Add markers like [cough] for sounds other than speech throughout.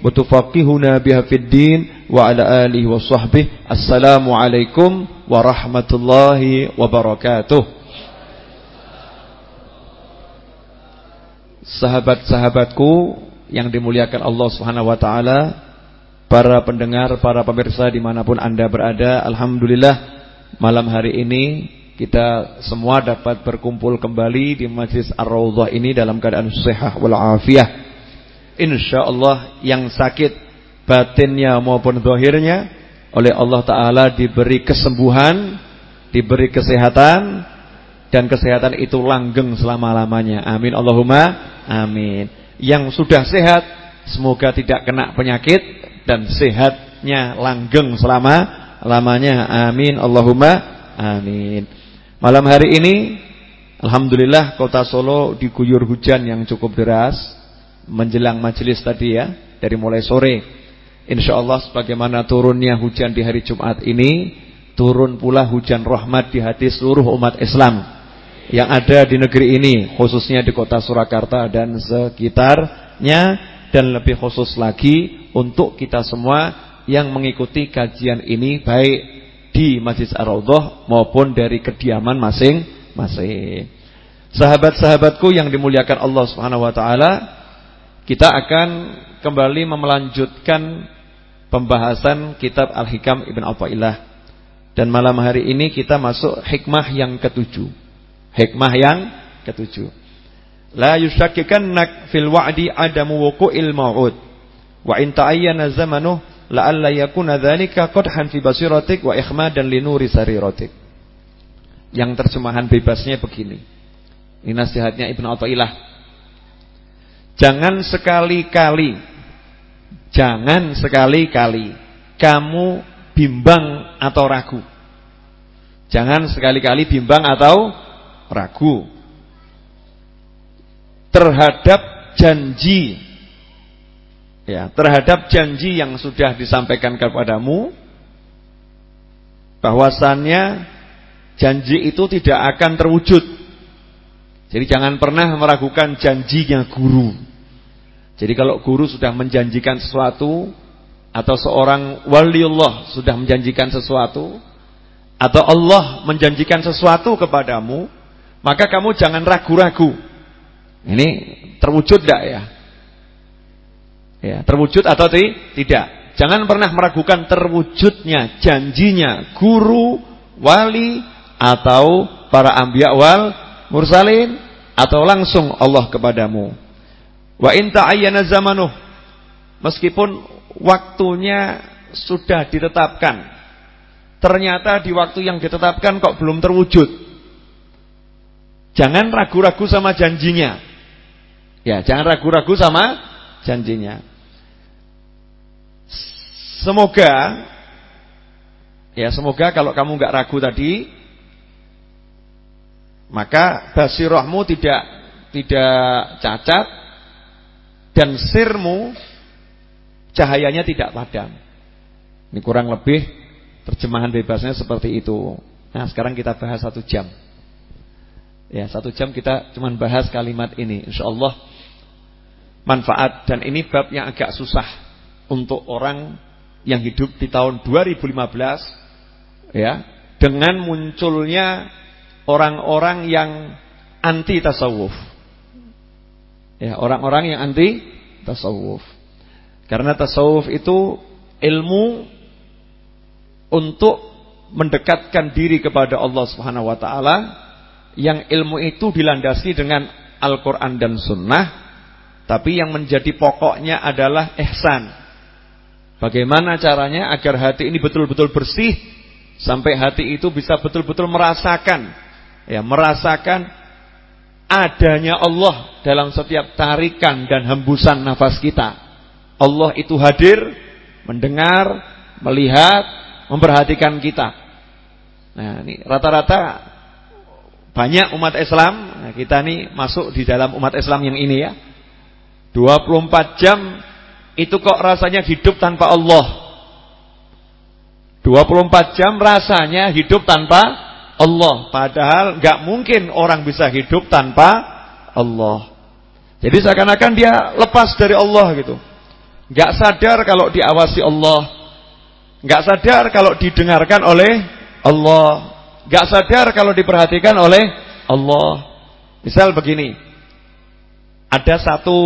wa tufaqihuna biha fid wa ala alihi wa sahbihi Assalamualaikum warahmatullahi wabarakatuh Sahabat-sahabatku yang dimuliakan Allah Subhanahu wa taala, para pendengar, para pemirsa di mana pun Anda berada, alhamdulillah malam hari ini kita semua dapat berkumpul kembali di Majlis Ar-Raudhah ini dalam keadaan sehat wal afiah. Insyaallah yang sakit batinnya maupun zahirnya oleh Allah Ta'ala diberi kesembuhan, diberi kesehatan, dan kesehatan itu langgeng selama-lamanya. Amin Allahumma amin. Yang sudah sehat, semoga tidak kena penyakit dan sehatnya langgeng selama-lamanya. Amin Allahumma amin. Malam hari ini, Alhamdulillah kota Solo diguyur hujan yang cukup deras menjelang majelis tadi ya, dari mulai sore. Insya Allah sebagaimana turunnya hujan di hari Jumat ini Turun pula hujan rahmat di hati seluruh umat Islam Yang ada di negeri ini Khususnya di kota Surakarta dan sekitarnya Dan lebih khusus lagi Untuk kita semua yang mengikuti kajian ini Baik di Masjid Ar-Raudhah Maupun dari kediaman masing-masing Sahabat-sahabatku yang dimuliakan Allah Subhanahu Wa Taala, Kita akan kembali memelanjutkan pembahasan kitab Al-Hikam Ibn Athaillah. Dan malam hari ini kita masuk hikmah yang ketujuh. Hikmah yang ketujuh. La yushakkikannak fil wa'di adamu wuqu'il ma'ud. Wa in ta'ayyana zamanuh la'alla yakuna dzalika qadhan fi basiratik wa ikhmadan li nuri sariratik. Yang terjemahan bebasnya begini. Ini nasihatnya Ibn Athaillah. Jangan sekali-kali Jangan sekali-kali kamu bimbang atau ragu. Jangan sekali-kali bimbang atau ragu terhadap janji ya, terhadap janji yang sudah disampaikan kepadamu bahwasannya janji itu tidak akan terwujud. Jadi jangan pernah meragukan janjinya guru. Jadi kalau guru sudah menjanjikan sesuatu atau seorang waliullah sudah menjanjikan sesuatu atau Allah menjanjikan sesuatu kepadamu, maka kamu jangan ragu-ragu. Ini terwujud tidak ya? Ya, terwujud atau tidak? Jangan pernah meragukan terwujudnya janjinya guru, wali atau para ambiya wal mursalin atau langsung Allah kepadamu. Wa in ta'ayyana zamanuh meskipun waktunya sudah ditetapkan. Ternyata di waktu yang ditetapkan kok belum terwujud. Jangan ragu-ragu sama janjinya. Ya jangan ragu-ragu sama janjinya. Semoga ya semoga kalau kamu nggak ragu tadi maka basirahmu tidak tidak cacat dan sirmu cahayanya tidak padam. Ini kurang lebih terjemahan bebasnya seperti itu. Nah, sekarang kita bahas satu jam. Ya, satu jam kita cuma bahas kalimat ini. Insya Allah manfaat dan ini bab yang agak susah untuk orang yang hidup di tahun 2015 ya, dengan munculnya orang-orang yang anti tasawuf. Ya, orang-orang yang anti tasawuf. Karena tasawuf itu ilmu untuk mendekatkan diri kepada Allah Subhanahu wa taala yang ilmu itu dilandasi dengan Al-Qur'an dan Sunnah, tapi yang menjadi pokoknya adalah ihsan. Bagaimana caranya agar hati ini betul-betul bersih sampai hati itu bisa betul-betul merasakan ya, merasakan adanya Allah dalam setiap tarikan dan hembusan nafas kita. Allah itu hadir, mendengar, melihat, memperhatikan kita. Nah, ini rata-rata banyak umat Islam, nah kita nih masuk di dalam umat Islam yang ini ya. 24 jam itu kok rasanya hidup tanpa Allah. 24 jam rasanya hidup tanpa Allah. Padahal nggak mungkin orang bisa hidup tanpa Allah. Jadi seakan-akan dia lepas dari Allah gitu. Nggak sadar kalau diawasi Allah. Nggak sadar kalau didengarkan oleh Allah. Nggak sadar kalau diperhatikan oleh Allah. Misal begini. Ada satu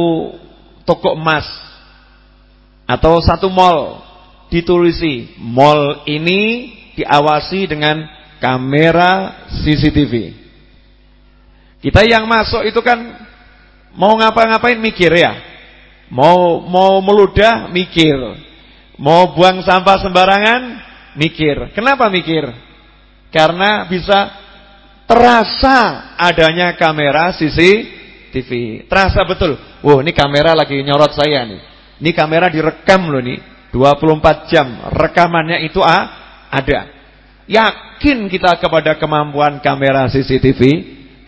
toko emas atau satu mall ditulisi mall ini diawasi dengan kamera CCTV. Kita yang masuk itu kan mau ngapa-ngapain mikir ya. Mau mau meludah mikir. Mau buang sampah sembarangan mikir. Kenapa mikir? Karena bisa terasa adanya kamera CCTV. Terasa betul. Wow, ini kamera lagi nyorot saya nih. Ini kamera direkam loh nih. 24 jam rekamannya itu ah, ada. Yakin kita kepada kemampuan kamera CCTV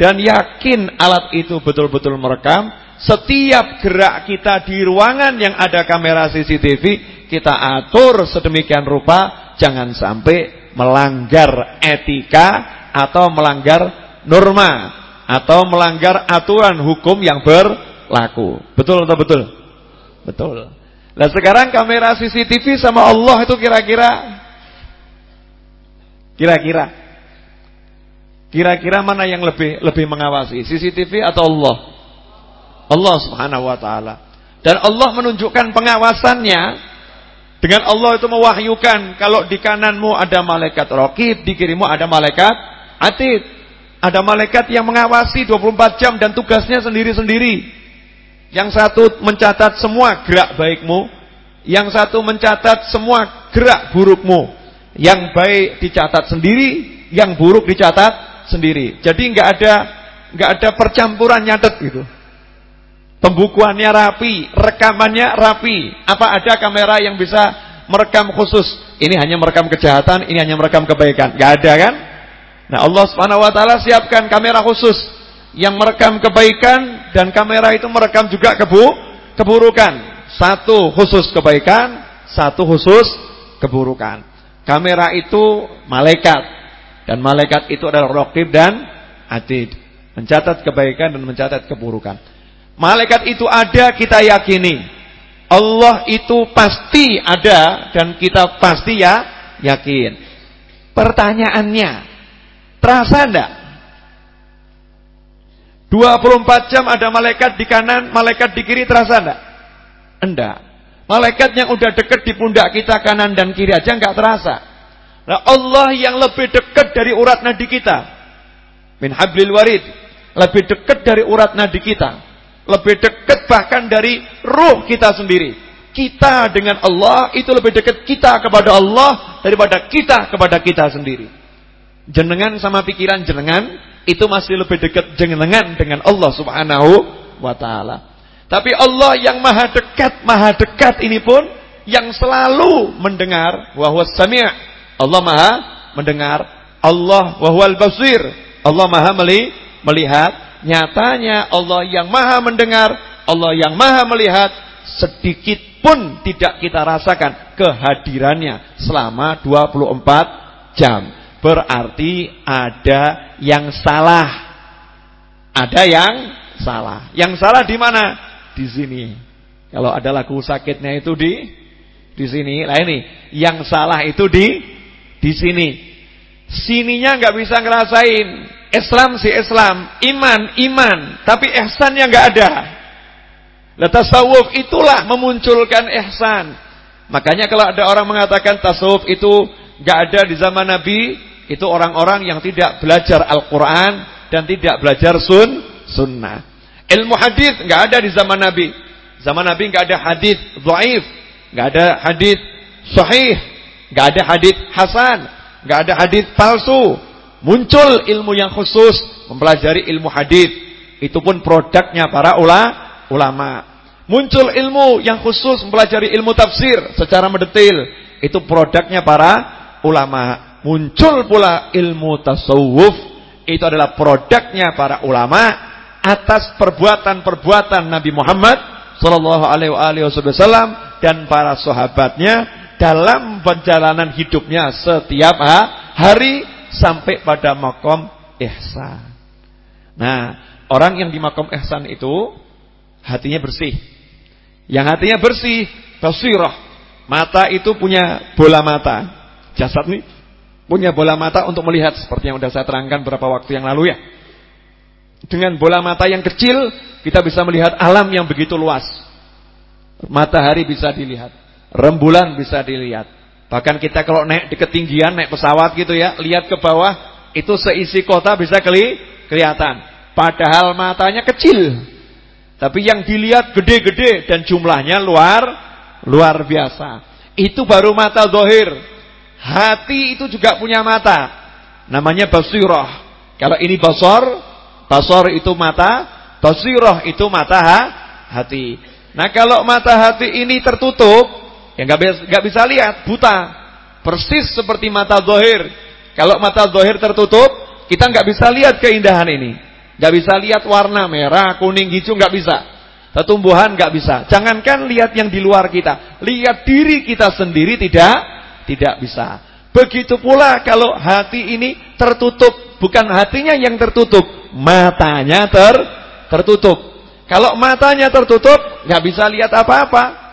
dan yakin alat itu betul-betul merekam. Setiap gerak kita di ruangan yang ada kamera CCTV kita atur sedemikian rupa jangan sampai melanggar etika atau melanggar norma atau melanggar aturan hukum yang berlaku. Betul atau betul? Betul. Nah sekarang kamera CCTV sama Allah itu kira-kira Kira-kira. Kira-kira mana yang lebih lebih mengawasi? CCTV atau Allah? Allah subhanahu wa ta'ala. Dan Allah menunjukkan pengawasannya. Dengan Allah itu mewahyukan Kalau di kananmu ada malaikat rokib Di kirimu ada malaikat atid. Ada malaikat yang mengawasi 24 jam Dan tugasnya sendiri-sendiri. Yang satu mencatat semua gerak baikmu, yang satu mencatat semua gerak burukmu. Yang baik dicatat sendiri, yang buruk dicatat sendiri. Jadi nggak ada nggak ada percampuran nyatet gitu. Pembukuannya rapi, rekamannya rapi. Apa ada kamera yang bisa merekam khusus? Ini hanya merekam kejahatan, ini hanya merekam kebaikan. Gak ada kan? Nah, Allah Subhanahu wa taala siapkan kamera khusus yang merekam kebaikan dan kamera itu merekam juga kebu keburukan. Satu khusus kebaikan, satu khusus keburukan. Kamera itu malaikat dan malaikat itu adalah raqib dan atid, mencatat kebaikan dan mencatat keburukan. Malaikat itu ada kita yakini. Allah itu pasti ada dan kita pasti ya yakin. Pertanyaannya, terasa enggak 24 jam ada malaikat di kanan, malaikat di kiri terasa enggak? Enggak. Malaikat yang udah dekat di pundak kita kanan dan kiri aja enggak terasa. Nah, Allah yang lebih dekat dari urat nadi kita. Min hablil warid. Lebih dekat dari urat nadi kita. Lebih dekat bahkan dari ruh kita sendiri. Kita dengan Allah itu lebih dekat kita kepada Allah daripada kita kepada kita sendiri. Jenengan sama pikiran jenengan itu masih lebih dekat jenengan dengan Allah Subhanahu wa taala. Tapi Allah yang maha dekat, maha dekat ini pun yang selalu mendengar wa huwas sami'. Allah maha mendengar. Allah wa huwal basir. Allah maha melihat. Nyatanya Allah yang maha mendengar, Allah yang maha melihat sedikit pun tidak kita rasakan kehadirannya selama 24 jam. Berarti ada yang salah. Ada yang salah. Yang salah di mana? Di sini. Kalau ada lagu sakitnya itu di di sini. Lah ini, yang salah itu di di sini. Sininya nggak bisa ngerasain. Islam si Islam, iman iman, tapi ihsannya nggak ada. Lah tasawuf itulah memunculkan ihsan. Makanya kalau ada orang mengatakan tasawuf itu nggak ada di zaman Nabi, itu orang-orang yang tidak belajar Al-Quran dan tidak belajar sun sunnah. Ilmu hadis nggak ada di zaman Nabi. Zaman Nabi nggak ada hadis dhaif, nggak ada hadis sahih, nggak ada hadis hasan, nggak ada hadis palsu. Muncul ilmu yang khusus mempelajari ilmu hadis. Itu pun produknya para ulama. Muncul ilmu yang khusus mempelajari ilmu tafsir secara mendetil. Itu produknya para ulama. muncul pula ilmu tasawuf. Itu adalah produknya para ulama atas perbuatan-perbuatan Nabi Muhammad sallallahu alaihi wasallam dan para sahabatnya dalam perjalanan hidupnya setiap hari sampai pada makom ihsan. Nah, orang yang di makom ihsan itu hatinya bersih. Yang hatinya bersih, basirah. Mata itu punya bola mata. Jasad nih punya bola mata untuk melihat seperti yang sudah saya terangkan beberapa waktu yang lalu ya. Dengan bola mata yang kecil kita bisa melihat alam yang begitu luas. Matahari bisa dilihat, rembulan bisa dilihat. Bahkan kita kalau naik di ketinggian, naik pesawat gitu ya, lihat ke bawah, itu seisi kota bisa keli kelihatan. Padahal matanya kecil. Tapi yang dilihat gede-gede dan jumlahnya luar luar biasa. Itu baru mata dohir. Hati itu juga punya mata. Namanya basirah. Kalau ini basor, basor itu mata, basirah itu mata ha, hati. Nah kalau mata hati ini tertutup, ya nggak bisa, bisa lihat, buta. Persis seperti mata dohir. Kalau mata dohir tertutup, kita nggak bisa lihat keindahan ini. Nggak bisa lihat warna merah, kuning, hijau, nggak bisa. Tumbuhan nggak bisa. Jangankan lihat yang di luar kita, lihat diri kita sendiri tidak tidak bisa. Begitu pula kalau hati ini tertutup, bukan hatinya yang tertutup, matanya ter tertutup. Kalau matanya tertutup, nggak bisa lihat apa-apa.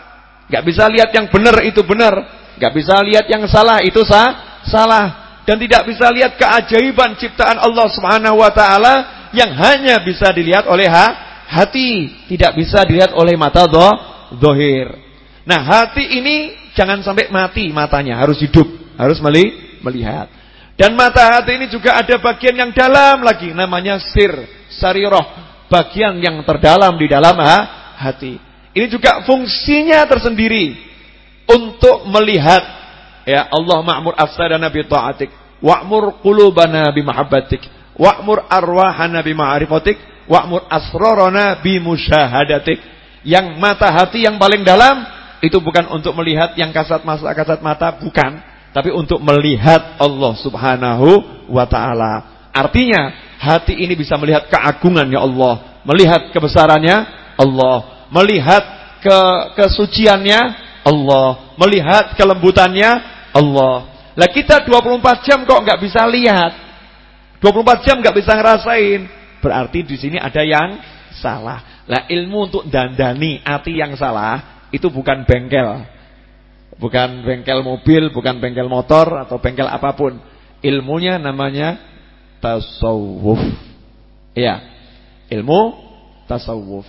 nggak bisa lihat yang benar itu benar, nggak bisa lihat yang salah itu sah, salah dan tidak bisa lihat keajaiban ciptaan Allah Subhanahu wa taala yang hanya bisa dilihat oleh ha, hati tidak bisa dilihat oleh mata do, dohir. Nah hati ini jangan sampai mati matanya, harus hidup, harus meli, melihat. Dan mata hati ini juga ada bagian yang dalam lagi, namanya sir, sariroh, bagian yang terdalam di dalam ha, hati. Ini juga fungsinya tersendiri untuk melihat ya Allah ma'mur afsadana bi ta'atik wa'mur qulubana bi mahabbatik wa'mur arwahana bi ma'rifatik wa'mur asrarana bi musyahadatik. Yang mata hati yang paling dalam itu bukan untuk melihat yang kasat mata kasat mata bukan, tapi untuk melihat Allah Subhanahu wa taala. Artinya, hati ini bisa melihat keagungannya Allah, melihat kebesarannya Allah, melihat ke kesuciannya Allah, melihat kelembutannya Allah. Lah kita 24 jam kok nggak bisa lihat. 24 jam nggak bisa ngerasain. Berarti di sini ada yang salah. Lah ilmu untuk dandani hati yang salah itu bukan bengkel. Bukan bengkel mobil, bukan bengkel motor atau bengkel apa pun. Ilmunya namanya tasawuf. Ya. Ilmu tasawuf.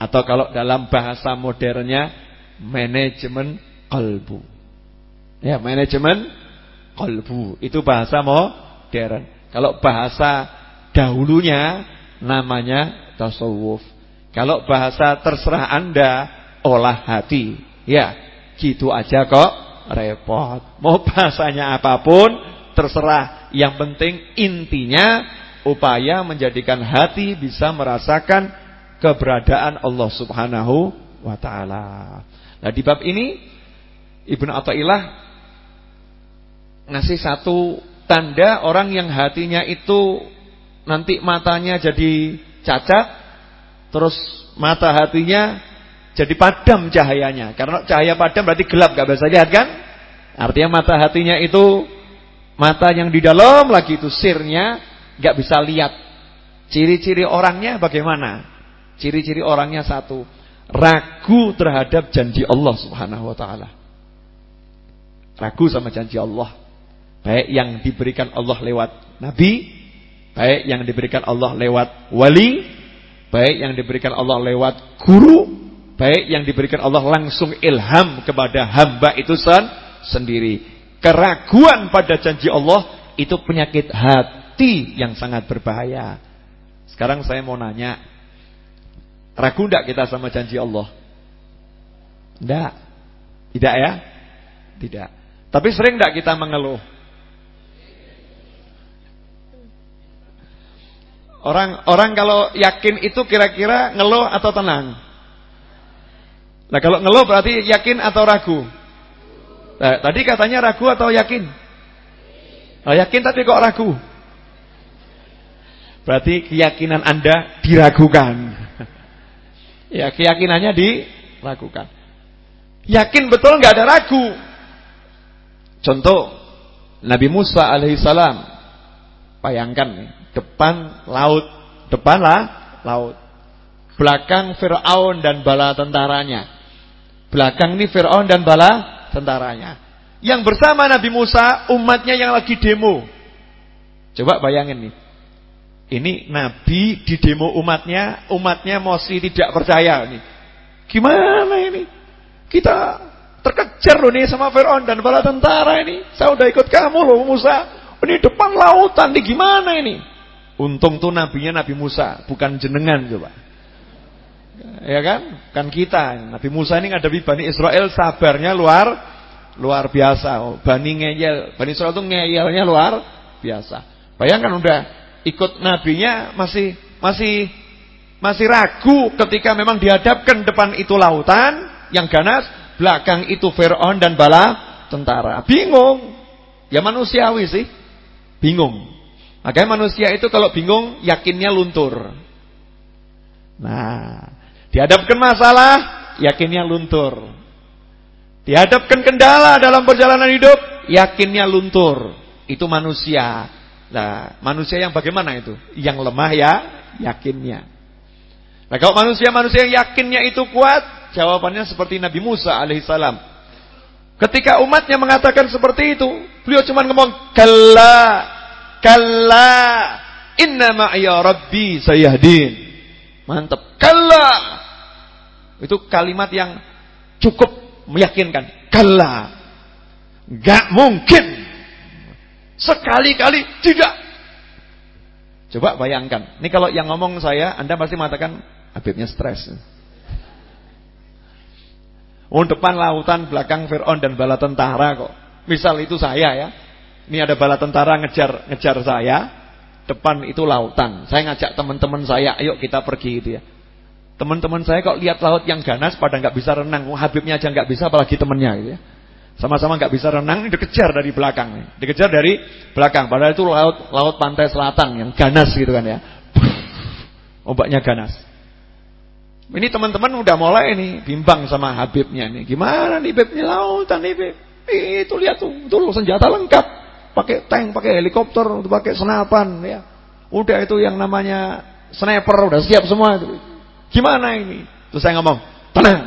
Atau kalau dalam bahasa modernnya manajemen kalbu. Ya, manajemen kalbu. Itu bahasa modern. Kalau bahasa dahulunya namanya tasawuf. Kalau bahasa terserah Anda olah hati. Ya, gitu aja kok repot. Mau bahasanya apa pun terserah. Yang penting intinya upaya menjadikan hati bisa merasakan keberadaan Allah Subhanahu wa taala. Nah, di bab ini Ibnu Athaillah ngasih satu tanda orang yang hatinya itu nanti matanya jadi cacat, terus mata hatinya jadi padam cahayanya. Karena cahaya padam berarti gelap, gak bisa lihat kan? Artinya mata hatinya itu mata yang di dalam lagi itu sirnya gak bisa lihat. Ciri-ciri orangnya bagaimana? Ciri-ciri orangnya satu, ragu terhadap janji Allah Subhanahu wa taala. Ragu sama janji Allah. Baik yang diberikan Allah lewat nabi Baik yang diberikan Allah lewat wali, baik yang diberikan Allah lewat guru, baik yang diberikan Allah langsung ilham kepada hamba itu sen sendiri. Keraguan pada janji Allah itu penyakit hati yang sangat berbahaya. Sekarang saya mau nanya, ragu tidak kita sama janji Allah? Tidak. Tidak ya? Tidak. Tapi sering tidak kita mengeluh? Orang orang kalau yakin itu kira-kira ngeluh atau tenang? Nah kalau ngeluh berarti yakin atau ragu? Nah, tadi katanya ragu atau yakin? Oh, yakin tapi kok ragu? Berarti keyakinan Anda diragukan. [laughs] ya, keyakinannya diragukan. Yakin betul nggak ada ragu. Contoh Nabi Musa alaihissalam. Bayangkan depan laut, depanlah laut. Belakang Firaun dan bala tentaranya. Belakang ini Firaun dan bala tentaranya. Yang bersama Nabi Musa umatnya yang lagi demo. Coba bayangin nih. Ini Nabi di demo umatnya, umatnya masih tidak percaya nih. Gimana ini? Kita terkejar loh nih sama Fir'aun dan bala tentara ini. Saya udah ikut kamu loh Musa. Ini depan lautan nih gimana ini? Untung tuh nabinya Nabi Musa, bukan jenengan coba. Ya kan? Kan kita. Nabi Musa ini ngadapi Bani Israel sabarnya luar luar biasa. Oh, Bani ngeyel, Bani Israel tuh ngeyelnya luar biasa. Bayangkan udah ikut nabinya masih masih masih ragu ketika memang dihadapkan depan itu lautan yang ganas, belakang itu Firaun dan bala tentara. Bingung. Ya manusiawi sih. Bingung. Makanya manusia itu kalau bingung yakinnya luntur. Nah, dihadapkan masalah yakinnya luntur. Dihadapkan kendala dalam perjalanan hidup yakinnya luntur. Itu manusia. Nah, manusia yang bagaimana itu? Yang lemah ya yakinnya. Nah, kalau manusia-manusia yang yakinnya itu kuat, jawabannya seperti Nabi Musa alaihissalam. Ketika umatnya mengatakan seperti itu, beliau cuma ngomong, "Kalla, kalla, inna ma'iya rabbi sayahdin." Mantap. Kalla. Itu kalimat yang cukup meyakinkan. Kalla. Gak mungkin Sekali-kali tidak. Coba bayangkan. Ini kalau yang ngomong saya, Anda pasti mengatakan Habibnya stres. Oh depan lautan, belakang Fir'aun dan bala tentara kok. Misal itu saya ya. Ini ada bala tentara ngejar ngejar saya. Depan itu lautan. Saya ngajak teman-teman saya, ayo kita pergi itu ya. Teman-teman saya kok lihat laut yang ganas pada nggak bisa renang. Oh, Habibnya aja nggak bisa apalagi temennya gitu ya. Sama-sama nggak bisa renang, dikejar dari belakang. Dikejar dari belakang. Padahal itu laut laut pantai selatan yang ganas gitu kan ya. Ombaknya ganas. Ini teman-teman udah mulai nih bimbang sama Habibnya nih. Gimana nih Habibnya lautan nih Habib. Itu lihat tuh, itu senjata lengkap. Pakai tank, pakai helikopter, pakai senapan ya. Udah itu yang namanya sniper udah siap semua itu. Gimana ini? Terus saya ngomong, "Tenang.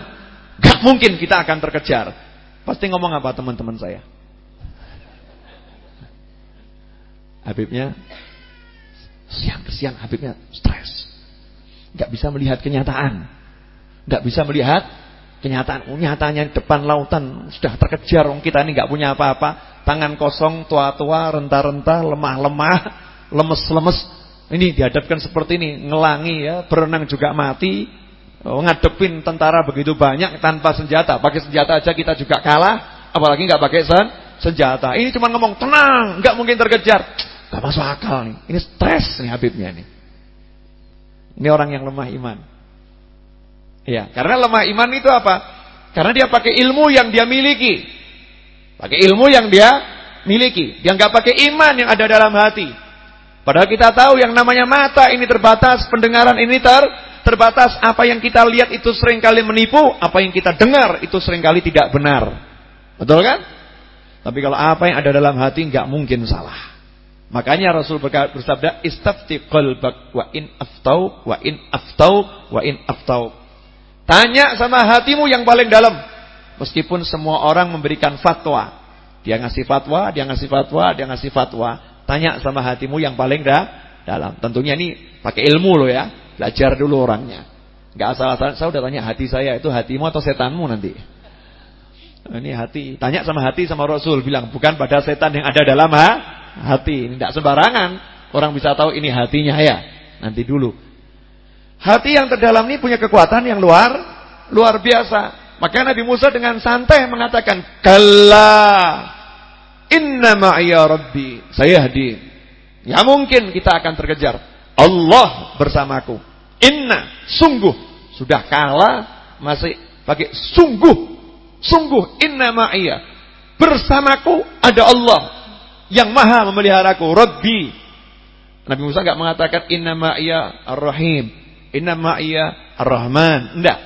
Gak mungkin kita akan terkejar. Pasti ngomong apa teman-teman saya? Habibnya siang-siang Habibnya stres. Gak bisa melihat kenyataan. Gak bisa melihat kenyataan. Oh, nyatanya depan lautan sudah terkejar. Orang kita ini gak punya apa-apa. Tangan kosong, tua-tua, renta-renta, lemah-lemah, lemes-lemes. Ini dihadapkan seperti ini, ngelangi ya, berenang juga mati. Oh, ngadepin tentara begitu banyak tanpa senjata. Pakai senjata aja kita juga kalah, apalagi nggak pakai sen senjata. Ini cuma ngomong tenang, nggak mungkin terkejar. Gak masuk akal nih. Ini stres nih Habibnya nih. Ini orang yang lemah iman. Ya, karena lemah iman itu apa? Karena dia pakai ilmu yang dia miliki. Pakai ilmu yang dia miliki. Dia nggak pakai iman yang ada dalam hati. Padahal kita tahu yang namanya mata ini terbatas, pendengaran ini ter terbatas. Apa yang kita lihat itu sering kali menipu, apa yang kita dengar itu sering kali tidak benar. Betul kan? Tapi kalau apa yang ada dalam hati nggak mungkin salah. Makanya Rasul bersabda, "Istafti qalbak wa in aftau wa in aftau wa in aftau." Tanya sama hatimu yang paling dalam. Meskipun semua orang memberikan fatwa. Dia ngasih fatwa, dia ngasih fatwa, dia ngasih fatwa. Tanya sama hatimu yang paling dah dalam. Tentunya ini pakai ilmu loh ya. Belajar dulu orangnya. Gak asal-asalan. Saya udah tanya hati saya itu hatimu atau setanmu nanti. Ini hati. Tanya sama hati sama Rasul bilang bukan pada setan yang ada dalam ha? hati. Ini tidak sembarangan. Orang bisa tahu ini hatinya ya. Nanti dulu. Hati yang terdalam ini punya kekuatan yang luar luar biasa. Maka Nabi Musa dengan santai mengatakan, "Kalla inna ma'iya rabbi sayahdi." Ya mungkin kita akan terkejar. Allah bersamaku. Inna, sungguh. Sudah kalah, masih pakai sungguh. Sungguh, inna ma'iyah. Bersamaku ada Allah. yang maha memeliharaku, Rabbi. Nabi Musa enggak mengatakan inna ma'iya ar-rahim, inna ma'iya ar-rahman. Enggak.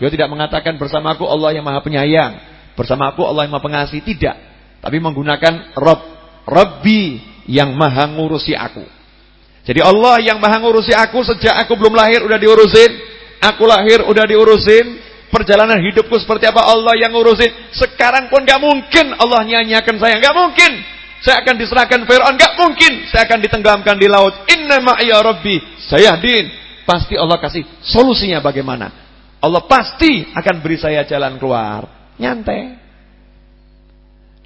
Beliau tidak mengatakan bersamaku Allah yang maha penyayang, bersamaku Allah yang maha pengasih, tidak. Tapi menggunakan Rabb, Rabbi yang maha ngurusi aku. Jadi Allah yang maha ngurusi aku sejak aku belum lahir udah diurusin, aku lahir udah diurusin, perjalanan hidupku seperti apa Allah yang ngurusin. Sekarang pun gak mungkin Allah nyanyiakan saya, gak mungkin. Saya akan diserahkan Fir'aun, gak mungkin. Saya akan ditenggelamkan di laut. Inna ma'ya Rabbi, saya din. Pasti Allah kasih solusinya bagaimana. Allah pasti akan beri saya jalan keluar. Nyantai.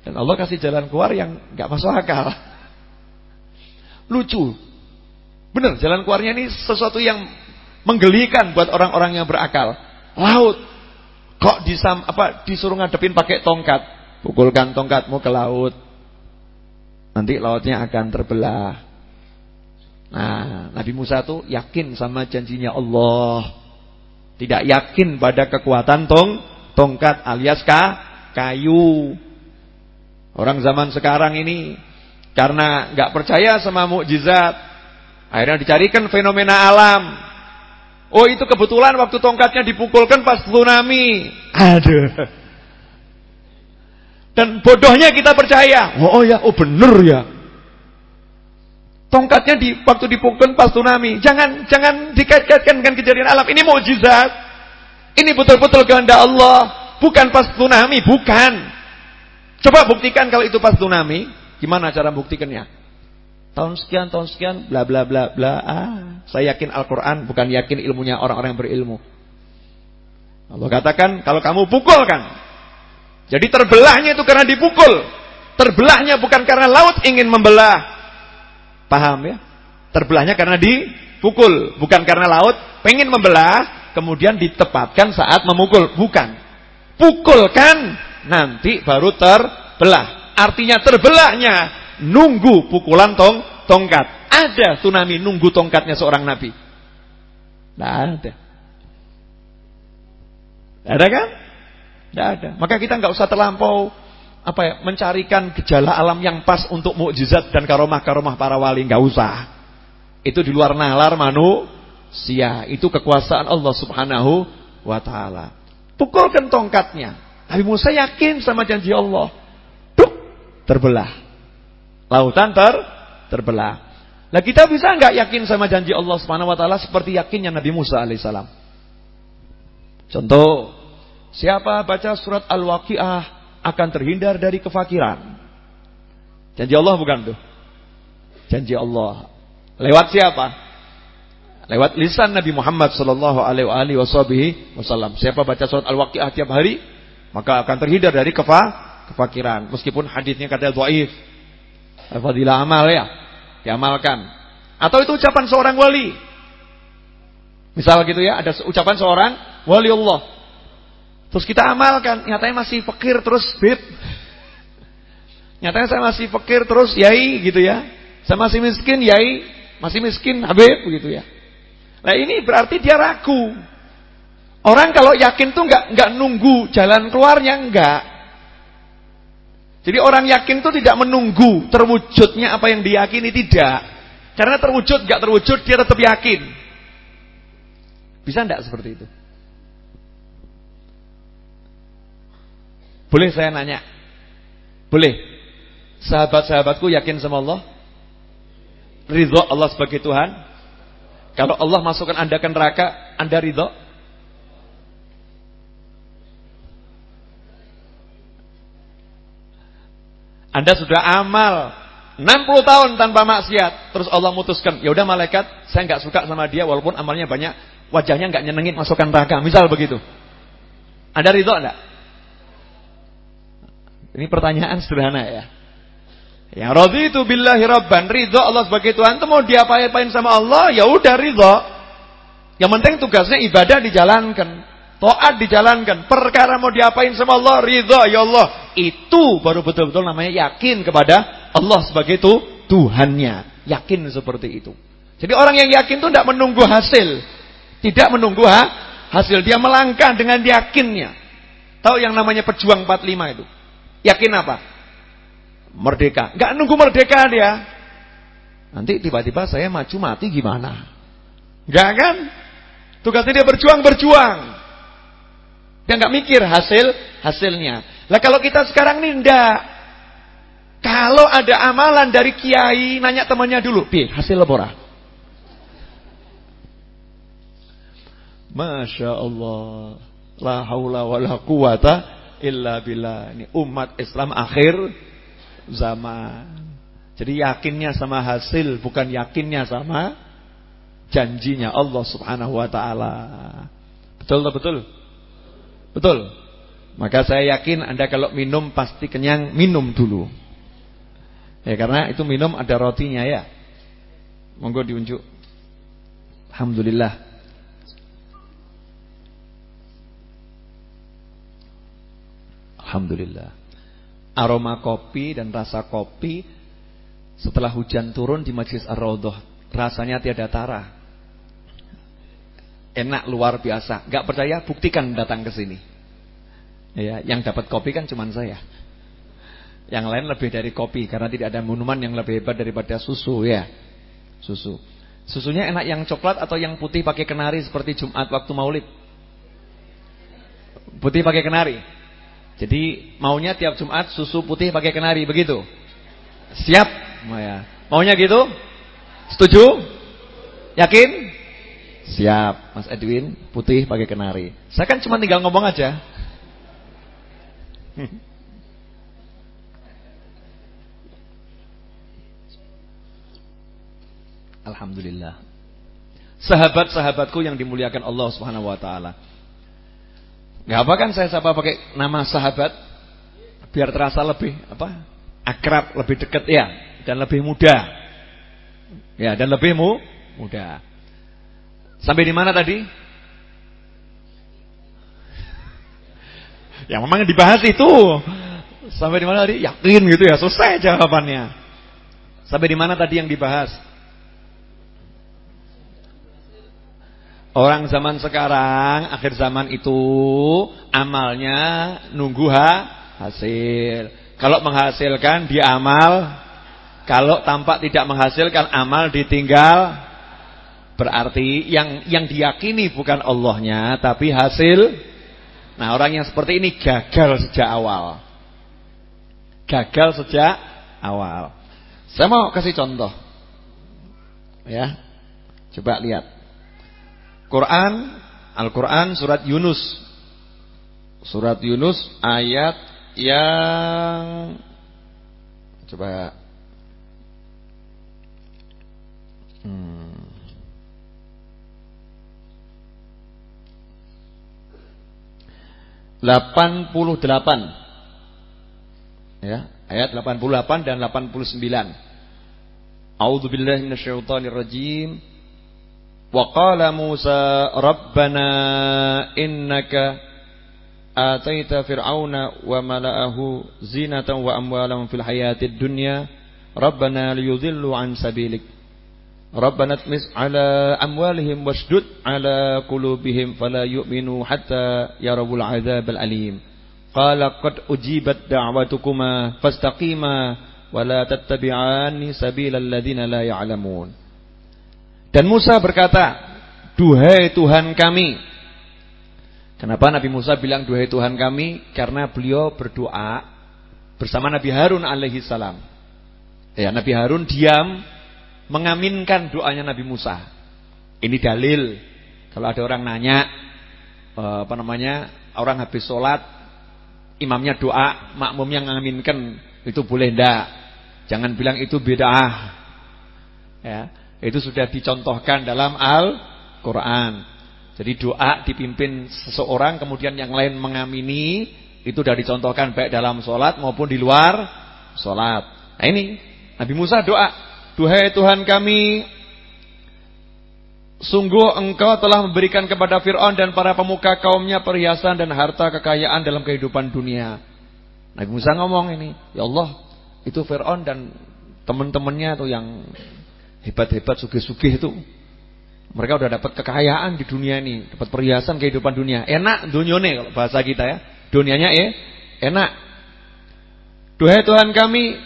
Dan Allah kasih jalan keluar yang gak masuk akal. Lucu. Benar, jalan keluarnya ini sesuatu yang menggelikan buat orang-orang yang berakal. Laut. Kok disam apa disuruh ngadepin pakai tongkat? Pukulkan tongkatmu ke laut. Nanti lautnya akan terbelah. Nah, Nabi Musa tuh yakin sama janjinya Allah. Tidak yakin pada kekuatan tong tongkat alias ka, kayu. Orang zaman sekarang ini karena nggak percaya sama mukjizat, akhirnya dicarikan fenomena alam. Oh, itu kebetulan waktu tongkatnya dipukulkan pas tsunami. Aduh. Dan bodohnya kita percaya. Oh, oh ya, oh bener ya. Tongkatnya di waktu dipukul pas tsunami. Jangan jangan dikait-kaitkan dengan kejadian alam. Ini mukjizat. Ini betul-betul kehendak Allah, bukan pas tsunami, bukan. Coba buktikan kalau itu pas tsunami, gimana cara buktikannya? Tahun sekian, tahun sekian, bla bla bla bla. Ah, saya yakin Al-Qur'an bukan yakin ilmunya orang-orang yang berilmu. Allah katakan, kalau kamu pukulkan jadi terbelahnya itu karena dipukul. Terbelahnya bukan karena laut ingin membelah. Paham ya? Terbelahnya karena dipukul, bukan karena laut pengen membelah, kemudian ditepatkan saat memukul, bukan. Pukulkan nanti baru terbelah. Artinya terbelahnya nunggu pukulan tong tongkat. Ada tsunami nunggu tongkatnya seorang nabi. Tidak ada. Ada kan? Tidak ada. Maka kita nggak usah terlampau apa ya, mencarikan gejala alam yang pas untuk mukjizat dan karomah-karomah para wali, nggak usah. Itu di luar nalar manusia. Itu kekuasaan Allah Subhanahu wa taala. Pukulkan tongkatnya. Nabi Musa yakin sama janji Allah. Duk, terbelah. Lautan ter terbelah. Nah kita bisa nggak yakin sama janji Allah Subhanahu wa taala seperti yakinnya Nabi Musa alaihissalam? Contoh Siapa baca surat Al-Waqiah akan terhindar dari kefakiran. Janji Allah bukan tuh? Janji Allah. Lewat siapa? Lewat lisan Nabi Muhammad sallallahu alaihi wasallam. Siapa baca surat Al-Waqiah tiap hari, maka akan terhindar dari kefa kefakiran. Meskipun hadisnya katanya dhaif. Fadilah amal ya, diamalkan. Atau itu ucapan seorang wali. Misal gitu ya, ada ucapan seorang wali Allah. Terus kita amalkan, nyatanya masih fakir terus bib. Nyatanya saya masih fakir terus yai gitu ya. Saya masih miskin yai, masih miskin habib gitu ya. Nah ini berarti dia ragu. Orang kalau yakin tuh nggak nggak nunggu jalan keluarnya enggak. Jadi orang yakin tuh tidak menunggu terwujudnya apa yang diyakini tidak. Karena terwujud nggak terwujud dia tetap yakin. Bisa enggak seperti itu? Boleh saya nanya? Boleh. Sahabat-sahabatku yakin sama Allah? Ridho Allah sebagai Tuhan? Kalau Allah masukkan Anda ke neraka, Anda ridho? Anda sudah amal 60 tahun tanpa maksiat, terus Allah mutuskan, ya udah malaikat, saya nggak suka sama dia walaupun amalnya banyak, wajahnya nggak nyenengin masukkan neraka, misal begitu. Anda ridho enggak? Ini pertanyaan sederhana ya. Ya raditu billahi rabban, ridho Allah sebagai Tuhan itu mau diapa-apain sama Allah, ya udah ridho. Yang penting tugasnya ibadah dijalankan, taat dijalankan. Perkara mau diapain sama Allah, ridho ya Allah. Itu baru betul-betul namanya yakin kepada Allah sebagai itu Tuhannya. Yakin seperti itu. Jadi orang yang yakin itu tidak menunggu hasil. Tidak menunggu ha? hasil. Dia melangkah dengan yakinnya. Tahu yang namanya pejuang 45 itu? Yakin apa? merdeka. Enggak nunggu merdeka dia. Nanti tiba-tiba saya maju mati gimana? Enggak kan? Tugasnya dia berjuang-berjuang. Dia enggak mikir hasil hasilnya. Lah kalau kita sekarang ini enggak. Kalau ada amalan dari kiai nanya temannya dulu, "Pi, hasil apa Masya Allah. La haula wa la quwata illa billah. Ini umat Islam akhir zaman. Jadi yakinnya sama hasil, bukan yakinnya sama janjinya Allah Subhanahu wa taala. Betul betul? Betul. Maka saya yakin Anda kalau minum pasti kenyang, minum dulu. Ya karena itu minum ada rotinya ya. Monggo diunjuk. Alhamdulillah. Alhamdulillah. Aroma kopi dan rasa kopi setelah hujan turun di Majlis Ar-Raudhah, rasanya tiada tara. Enak luar biasa. Gak percaya, buktikan datang ke sini. Ya, yang dapat kopi kan cuma saya. Yang lain lebih dari kopi karena tidak ada minuman yang lebih hebat daripada susu ya. Susu. Susunya enak yang coklat atau yang putih pakai kenari seperti Jumat waktu Maulid? Putih pakai kenari. Jadi maunya tiap Jumat susu putih pakai kenari, begitu? Siap? Ya. Maunya gitu? Setuju? Yakin? Siap, Mas Edwin, putih pakai kenari. Saya kan cuma tinggal ngomong aja. [laughs] Alhamdulillah. Sahabat-sahabatku yang dimuliakan Allah Subhanahu wa taala. Gak apa kan saya sapa pakai nama sahabat biar terasa lebih apa? akrab, lebih dekat ya dan lebih mudah. Ya, dan lebih mu mudah. Sampai di mana tadi? Ya memang dibahas itu. Sampai di mana tadi? Yakin gitu ya, selesai jawabannya. Sampai di mana tadi yang dibahas? Orang zaman sekarang, akhir zaman itu amalnya nunggu ha, hasil. Kalau menghasilkan dia amal, kalau tampak tidak menghasilkan amal ditinggal. Berarti yang yang diyakini bukan Allahnya, tapi hasil. Nah, orang yang seperti ini gagal sejak awal. Gagal sejak awal. Saya mau kasih contoh. Ya. Coba lihat. Quran, Al-Quran surat Yunus. Surat Yunus ayat yang coba hmm. 88 ya ayat 88 dan 89 A'udzubillahi minasyaitonirrajim. Wa qala Musa rabbana innaka ataita fir'auna wa mala'ahu zinatan wa amwalan fil hayatid dunya. Rabbana liyudhillu an sabilika ربنا اتمس على أموالهم واشدد على قلوبهم فلا يؤمنوا حتى يروا العذاب الأليم قال قد أجيبت دعوتكما فاستقيما ولا تتبعان سبيل الذين لا يعلمون Dan Musa berkata, "Duhai Tuhan kami." Kenapa Nabi Musa bilang duhai Tuhan kami? Karena beliau berdoa bersama Nabi Harun alaihi salam. Ya, Nabi Harun diam mengaminkan doanya Nabi Musa. Ini dalil kalau ada orang nanya eh, apa namanya? Orang habis sholat imamnya doa, makmum yang mengaminkan itu boleh ndak? Jangan bilang itu bid'ah. Ya. Itu sudah dicontohkan dalam Al-Quran. Jadi doa dipimpin seseorang kemudian yang lain mengamini itu sudah dicontohkan baik dalam sholat maupun di luar sholat. Nah ini Nabi Musa doa, Duhai Tuhan kami, sungguh engkau telah memberikan kepada Fir'aun dan para pemuka kaumnya perhiasan dan harta kekayaan dalam kehidupan dunia. Nabi Musa ngomong ini, ya Allah, itu Fir'aun dan teman-temannya tuh yang hebat-hebat sugih-sugih itu mereka udah dapat kekayaan di dunia ini, dapat perhiasan kehidupan dunia. Enak dunyone kalau bahasa kita ya. Dunianya eh enak. Duhai Tuhan kami,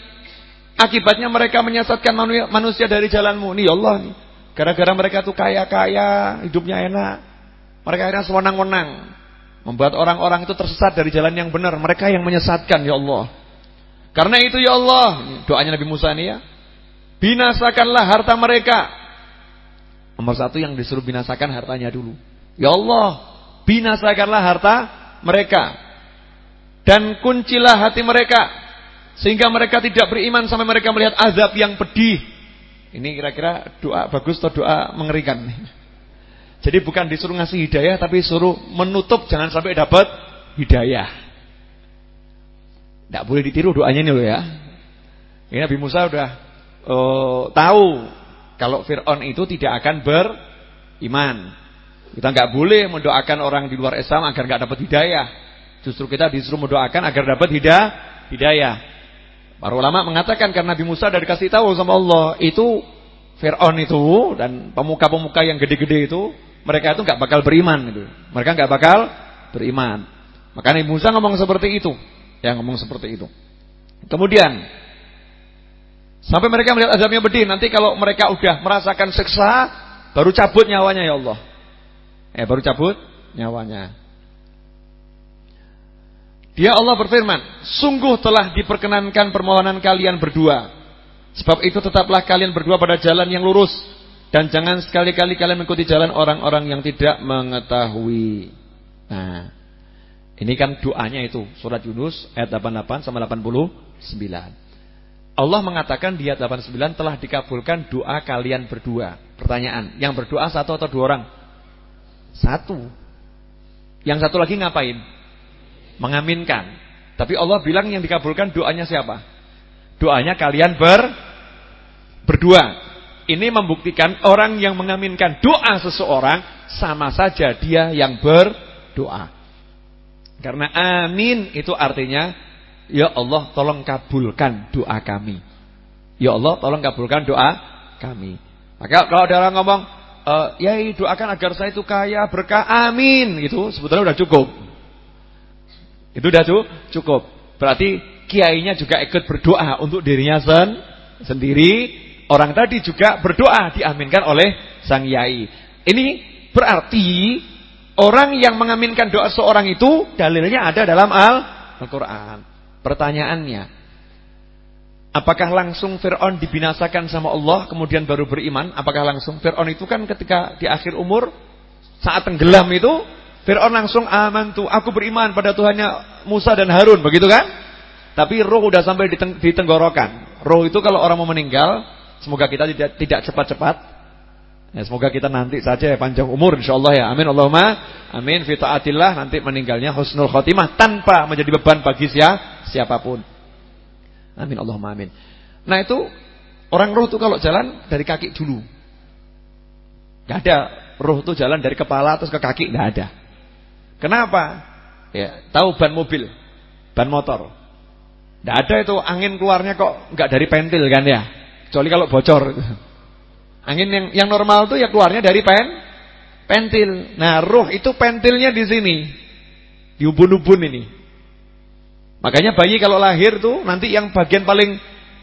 Akibatnya mereka menyesatkan manusia dari jalanmu. Nih ya Allah nih. Gara-gara mereka tuh kaya-kaya, hidupnya enak. Mereka akhirnya sewenang-wenang. Membuat orang-orang itu tersesat dari jalan yang benar. Mereka yang menyesatkan ya Allah. Karena itu ya Allah, doanya Nabi Musa ini ya. Binasakanlah harta mereka. Nomor satu yang disuruh binasakan hartanya dulu. Ya Allah, binasakanlah harta mereka. Dan kuncilah hati mereka sehingga mereka tidak beriman sampai mereka melihat azab yang pedih. Ini kira-kira doa bagus atau doa mengerikan. Jadi bukan disuruh ngasih hidayah tapi suruh menutup jangan sampai dapat hidayah. Tidak boleh ditiru doanya ini loh ya. Ini Nabi Musa sudah uh, tahu kalau Fir'aun itu tidak akan beriman. Kita nggak boleh mendoakan orang di luar Islam agar nggak dapat hidayah. Justru kita disuruh mendoakan agar dapat hidayah. Para ulama mengatakan karena Nabi Musa dari kasih tahu sama Allah itu Fir'aun itu dan pemuka-pemuka yang gede-gede itu mereka itu nggak bakal beriman itu. Mereka nggak bakal beriman. Maka Nabi Musa ngomong seperti itu, ya ngomong seperti itu. Kemudian sampai mereka melihat azabnya pedih, nanti kalau mereka udah merasakan siksa baru cabut nyawanya ya Allah. Eh baru cabut nyawanya. Dia Allah berfirman, sungguh telah diperkenankan permohonan kalian berdua. Sebab itu tetaplah kalian berdua pada jalan yang lurus. Dan jangan sekali-kali kalian mengikuti jalan orang-orang yang tidak mengetahui. Nah, ini kan doanya itu. Surat Yunus ayat 88 sama 89. Allah mengatakan di ayat 89 telah dikabulkan doa kalian berdua. Pertanyaan, yang berdoa satu atau dua orang? Satu. Yang satu lagi ngapain? Mengaminkan. Tapi Allah bilang yang dikabulkan doanya siapa? Doanya kalian ber berdua. Ini membuktikan orang yang mengaminkan doa seseorang sama saja dia yang berdoa. Karena amin itu artinya ya Allah tolong kabulkan doa kami. Ya Allah tolong kabulkan doa kami. Maka kalau ada orang ngomong, e, "Yai doakan agar saya itu kaya berkah." Amin gitu, sebetulnya sudah cukup. Itu sudah cukup. Berarti kiainya juga ikut berdoa untuk dirinya sen sendiri. Orang tadi juga berdoa diaminkan oleh sang yai. Ini berarti orang yang mengaminkan doa seorang itu dalilnya ada dalam Al-Qur'an. Pertanyaannya, apakah langsung Firaun dibinasakan sama Allah kemudian baru beriman? Apakah langsung Firaun itu kan ketika di akhir umur saat tenggelam itu Fir'aun langsung amantu, aku beriman pada Tuhannya Musa dan Harun, begitu kan? Tapi roh udah sampai di, tenggorokan. Roh itu kalau orang mau meninggal, semoga kita tidak cepat-cepat. Ya, semoga kita nanti saja ya panjang umur insyaallah ya. Amin Allahumma. Amin fi taatillah nanti meninggalnya husnul khotimah tanpa menjadi beban bagi siapa siapa pun. Amin Allahumma amin. Nah itu orang roh itu kalau jalan dari kaki dulu. Gak ada roh itu jalan dari kepala terus ke kaki, gak ada. Kenapa? Ya, tahu ban mobil, ban motor. Tidak ada itu angin keluarnya kok nggak dari pentil kan ya? Kecuali kalau bocor. [laughs] Angin yang yang normal tuh ya keluarnya dari pen pentil. Nah, ruh itu pentilnya di sini. Di ubun-ubun ini. Makanya bayi kalau lahir tuh nanti yang bagian paling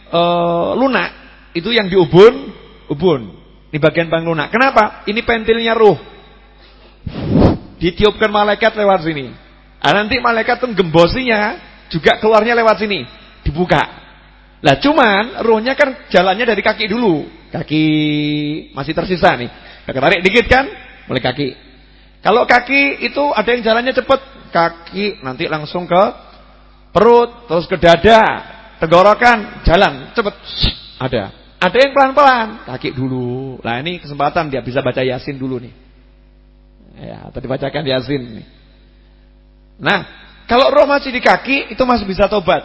uh, lunak itu yang di ubun, ubun. Ini bagian paling lunak. Kenapa? Ini pentilnya ruh. Ditiupkan malaikat lewat sini. Ah, nanti malaikat tuh gembosinya juga keluarnya lewat sini. Dibuka. Lah cuman rohnya kan jalannya dari kaki dulu. Kaki masih tersisa nih. Tarik dikit kan, mulai kaki. Kalau kaki itu ada yang jalannya cepet, kaki nanti langsung ke perut, terus ke dada, tenggorokan, jalan cepet. Ada. Ada yang pelan-pelan, kaki dulu. Nah ini kesempatan dia bisa baca Yasin dulu nih. Ya, atau dibacakan Yasin. Nah, kalau roh masih di kaki itu masih bisa tobat.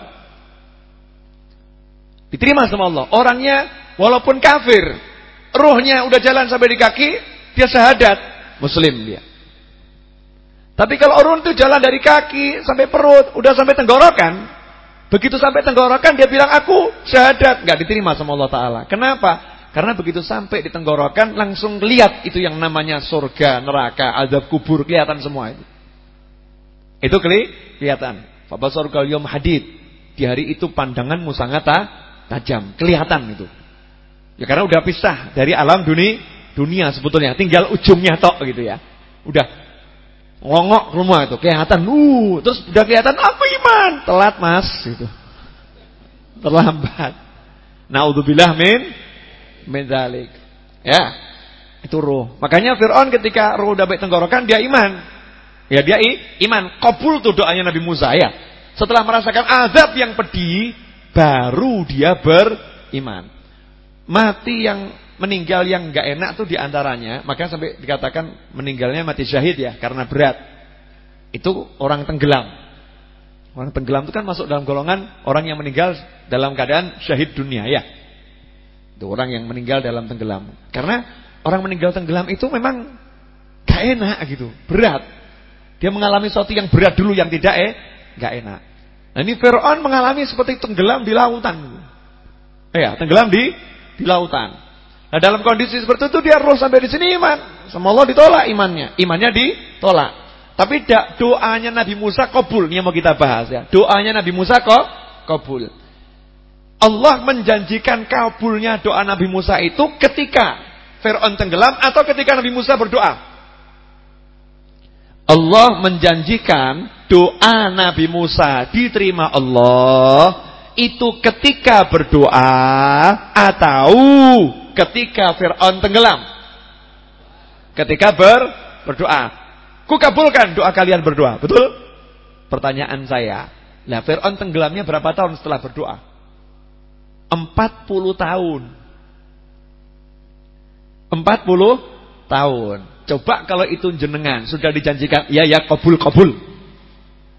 Diterima sama Allah. Orangnya walaupun kafir, rohnya udah jalan sampai di kaki, dia syahadat, muslim dia. Tapi kalau orang itu jalan dari kaki sampai perut, udah sampai tenggorokan, begitu sampai tenggorokan dia bilang aku syahadat, nggak diterima sama Allah Taala. Kenapa? Karena begitu sampai di tenggorokan langsung lihat itu yang namanya surga, neraka, azab kubur kelihatan semua itu. Itu kelihatan. Fabasarul yom hadid. Di hari itu pandanganmu sangat tajam, kelihatan itu. Ya karena udah pisah dari alam dunia, dunia sebetulnya, tinggal ujungnya tok gitu ya. Udah ngongok rumah itu, kelihatan, uh, terus udah kelihatan apa iman? Telat mas, gitu. Terlambat. Naudzubillah min min zalik. Ya. Itu roh. Makanya Firaun ketika roh udah baik tenggorokan dia iman. Ya dia iman, kabul tuh doanya Nabi Musa ya. Setelah merasakan azab yang pedih, baru dia beriman. Mati yang meninggal yang enggak enak tuh di antaranya, maka sampai dikatakan meninggalnya mati syahid ya, karena berat. Itu orang tenggelam. Orang tenggelam itu kan masuk dalam golongan orang yang meninggal dalam keadaan syahid dunia ya. Itu orang yang meninggal dalam tenggelam. Karena orang meninggal tenggelam itu memang gak enak gitu, berat. Dia mengalami sesuatu yang berat dulu yang tidak eh enggak enak. Nah ini Firaun mengalami seperti tenggelam di lautan. Ya, tenggelam di di lautan. Nah dalam kondisi seperti itu dia roh sampai di sini iman. Sama Allah ditolak imannya. Imannya ditolak. Tapi doanya Nabi Musa kabul. Ini yang mau kita bahas ya. Doanya Nabi Musa kok kabul. Allah menjanjikan kabulnya doa Nabi Musa itu ketika Fir'aun tenggelam atau ketika Nabi Musa berdoa. Allah menjanjikan doa Nabi Musa diterima Allah itu ketika berdoa atau ketika Fir'aun tenggelam. Ketika ber, berdoa. Kukabulkan doa kalian berdoa. Betul? Pertanyaan saya. Nah Fir'aun tenggelamnya berapa tahun setelah berdoa? 40 tahun. 40 tahun. Coba kalau itu jenengan sudah dijanjikan, ya ya kabul kabul.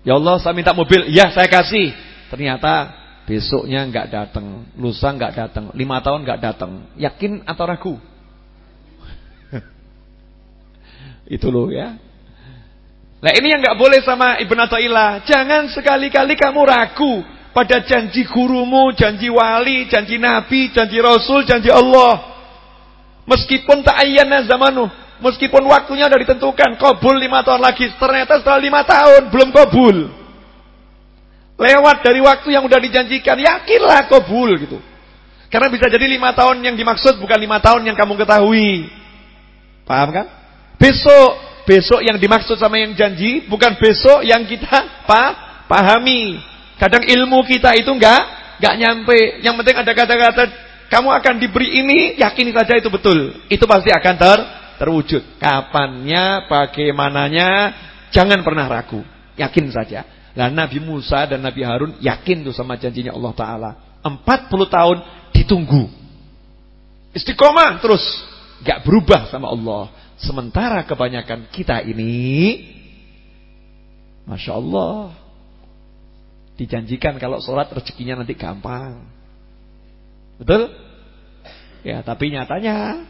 Ya Allah saya minta mobil, ya saya kasih. Ternyata besoknya enggak datang, lusa enggak datang, lima tahun enggak datang. Yakin atau ragu? [laughs] itu loh ya. Nah ini yang enggak boleh sama Ibn Atta'illah. Jangan sekali-kali kamu ragu pada janji gurumu, janji wali, janji nabi, janji rasul, janji Allah. Meskipun ta'ayyana zamanu, Meskipun waktunya sudah ditentukan, kabul lima tahun lagi. Ternyata setelah lima tahun belum kabul. Lewat dari waktu yang sudah dijanjikan, yakinlah kabul gitu. Karena bisa jadi lima tahun yang dimaksud bukan lima tahun yang kamu ketahui. Paham kan? Besok, besok yang dimaksud sama yang janji bukan besok yang kita pa, pahami. Kadang ilmu kita itu enggak enggak nyampe. Yang penting ada kata-kata kamu akan diberi ini, yakini saja itu betul. Itu pasti akan ter terwujud. Kapannya, bagaimananya, jangan pernah ragu. Yakin saja. Nah Nabi Musa dan Nabi Harun yakin tuh sama janjinya Allah Ta'ala. 40 tahun ditunggu. Istiqomah terus. Gak berubah sama Allah. Sementara kebanyakan kita ini. Masya Allah. Dijanjikan kalau sholat rezekinya nanti gampang. Betul? Ya tapi nyatanya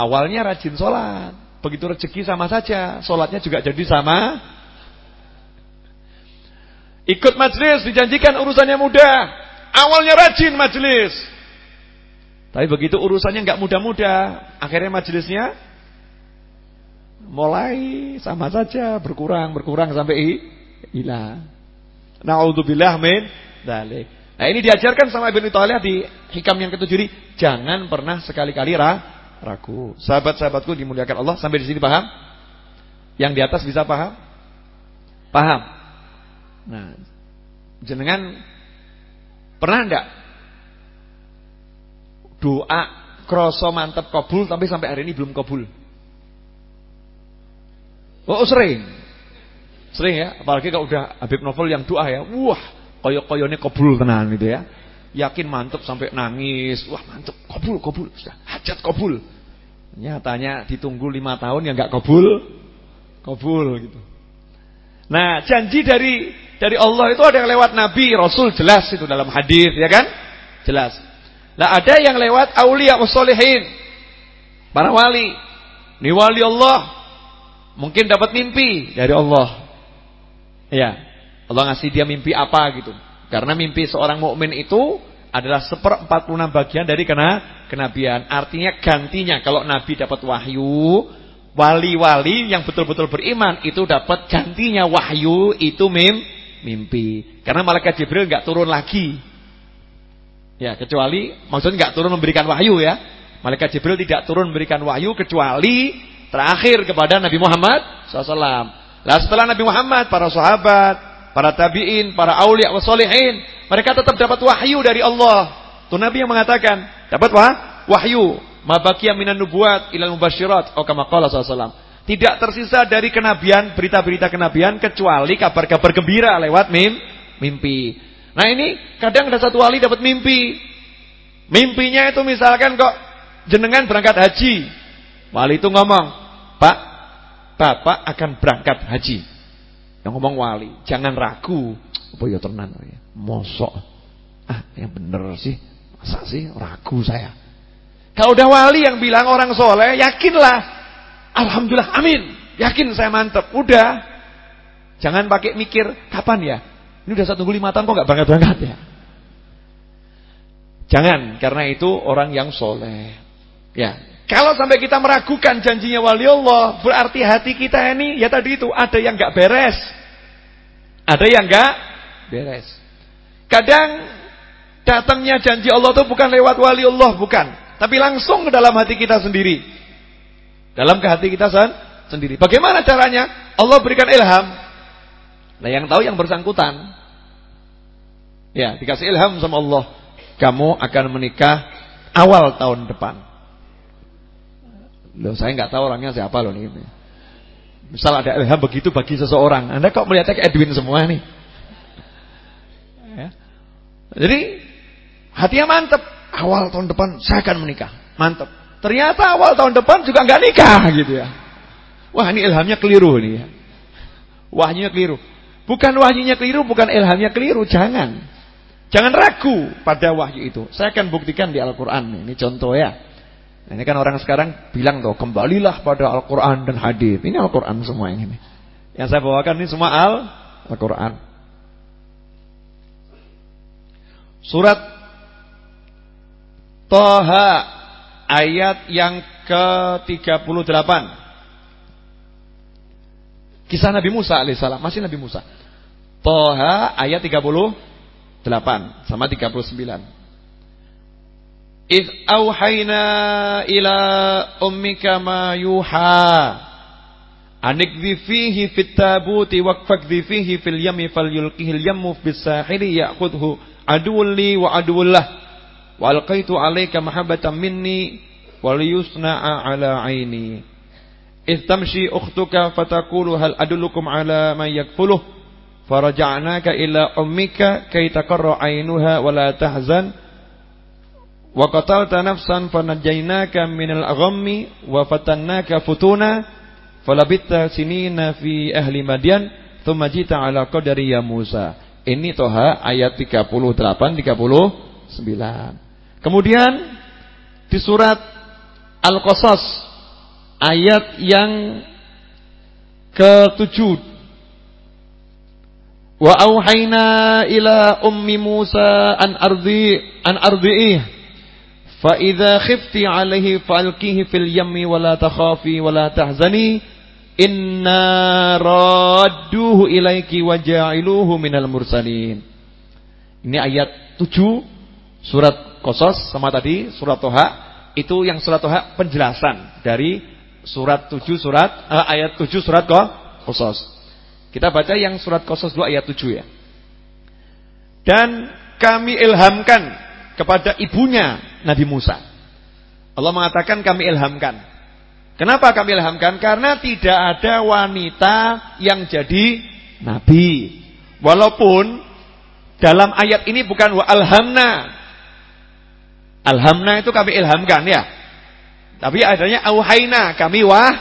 Awalnya rajin sholat. Begitu rezeki sama saja. Sholatnya juga jadi sama. Ikut majelis dijanjikan urusannya mudah. Awalnya rajin majelis. Tapi begitu urusannya nggak mudah-mudah. Akhirnya majelisnya mulai sama saja. Berkurang, berkurang sampai hilang. Na'udzubillah min dalik. Nah ini diajarkan sama Ibn Thaliyah di hikam yang ketujuh ini. Jangan pernah sekali-kali ragu. Sahabat-sahabatku dimuliakan Allah sampai di sini paham? Yang di atas bisa paham? Paham. Nah, jenengan pernah enggak doa kroso mantep kabul tapi sampai hari ini belum kabul? Oh, sering. Sering ya, apalagi kalau udah Habib Novel yang doa ya. Wah, koyo-koyone kabul tenan gitu ya yakin mantep sampai nangis. Wah mantep, kabul. Sudah, hajat kabul. Nyatanya ditunggu lima tahun yang nggak kabul, kabul gitu. Nah janji dari dari Allah itu ada yang lewat Nabi, Rasul jelas itu dalam hadis ya kan? Jelas. Nah ada yang lewat aulia wasolehin, para wali. Ini wali Allah, mungkin dapat mimpi dari Allah. Ya, Allah ngasih dia mimpi apa gitu. Karena mimpi seorang mukmin itu adalah seperempat puluh enam bagian dari kena kenabian. Artinya gantinya kalau nabi dapat wahyu, wali-wali yang betul-betul beriman itu dapat gantinya wahyu itu mim, mimpi. Karena malaikat Jibril nggak turun lagi. Ya, kecuali maksudnya nggak turun memberikan wahyu ya. Malaikat Jibril tidak turun memberikan wahyu kecuali terakhir kepada Nabi Muhammad SAW. Lah setelah Nabi Muhammad, para sahabat, para tabiin, para aulia wasolehin, mereka tetap dapat wahyu dari Allah. Tuh Nabi yang mengatakan, dapat wah, wahyu, mabakia minan nubuat ilal mubasyirat, atau kama qala SAW. Tidak tersisa dari kenabian, berita-berita kenabian kecuali kabar-kabar gembira lewat mim, mimpi. Nah ini kadang ada satu wali dapat mimpi. Mimpinya itu misalkan kok jenengan berangkat haji. Wali itu ngomong, Pak, Bapak akan berangkat haji. Yang ngomong wali, jangan ragu. Apa ya tenan ya? Mosok. Ah, yang bener sih. Masa sih ragu saya. Kalau udah wali yang bilang orang soleh, yakinlah. Alhamdulillah, amin. Yakin saya mantep. Udah. Jangan pakai mikir, kapan ya? Ini udah satu lima tahun kok nggak berangkat-berangkat ya? Jangan, karena itu orang yang soleh. Ya, kalau sampai kita meragukan janjinya wali Allah, berarti hati kita ini ya tadi itu ada yang nggak beres, ada yang nggak beres. Kadang datangnya janji Allah itu bukan lewat wali Allah, bukan, tapi langsung ke dalam hati kita sendiri, dalam ke hati kita sendiri. Bagaimana caranya? Allah berikan ilham. Nah, yang tahu yang bersangkutan. Ya, dikasih ilham sama Allah. Kamu akan menikah awal tahun depan. Loh, saya nggak tahu orangnya siapa loh ini. Misal ada ilham begitu bagi seseorang, Anda kok melihatnya kayak Edwin semua nih? Ya. Jadi hatinya mantep. Awal tahun depan saya akan menikah. Mantep. Ternyata awal tahun depan juga nggak nikah gitu ya. Wah ini ilhamnya keliru nih ya. Wahyunya keliru. Bukan wahyunya keliru, bukan ilhamnya keliru. Jangan. Jangan ragu pada wahyu itu. Saya akan buktikan di Al-Quran. Ini contoh ya. Ini kan orang sekarang bilang tuh, kembalilah pada Al-Quran dan hadis. Ini Al-Quran semua yang ini. Yang saya bawakan ini semua Al-Quran. Surat Toha ayat yang ke-38. Kisah Nabi Musa alaihissalam, masih Nabi Musa. Toha ayat 30 8 sama 39. إذ أوحينا إلى أمك ما يوحى. أن اكذفيه في التابوت واكذفيه في اليم فليلقيه اليم في الساحل يأخذه عدو لي وعدو له. وألقيت عليك محبة مني وليصنع على عيني. إذ تمشي أختك فتقول هل أدلكم على من يكفله؟ فرجعناك إلى أمك كي تقر عينها ولا تحزن. Wa qatalta nafsan fanajaynaka minal ghammi wa fatannaka futuna falabitta sinina fi ahli madyan thumma jita ala qadari ya Musa. Ini Toha ayat 38 39 kemudian di surat Al-Qasas ayat yang ke-7 Wa auhayna ila ummi Musa an ardi an ardi'ih fa idza khifti alaihi la takhafi wa la tahzani inna radduhu ilaiki wa ja'iluhu minal mursalin. Ini ayat 7 surat Qasas sama tadi surat Toha itu yang surat Toha penjelasan dari surat 7 surat uh, ayat 7 surat Qasas. Kita baca yang surat Qasas 2 ayat 7 ya. Dan kami ilhamkan kepada ibunya Nabi Musa. Allah mengatakan kami ilhamkan. Kenapa kami ilhamkan? Karena tidak ada wanita yang jadi nabi. Walaupun dalam ayat ini bukan wa alhamna. Alhamna itu kami ilhamkan ya. Tapi adanya auhaina, kami wah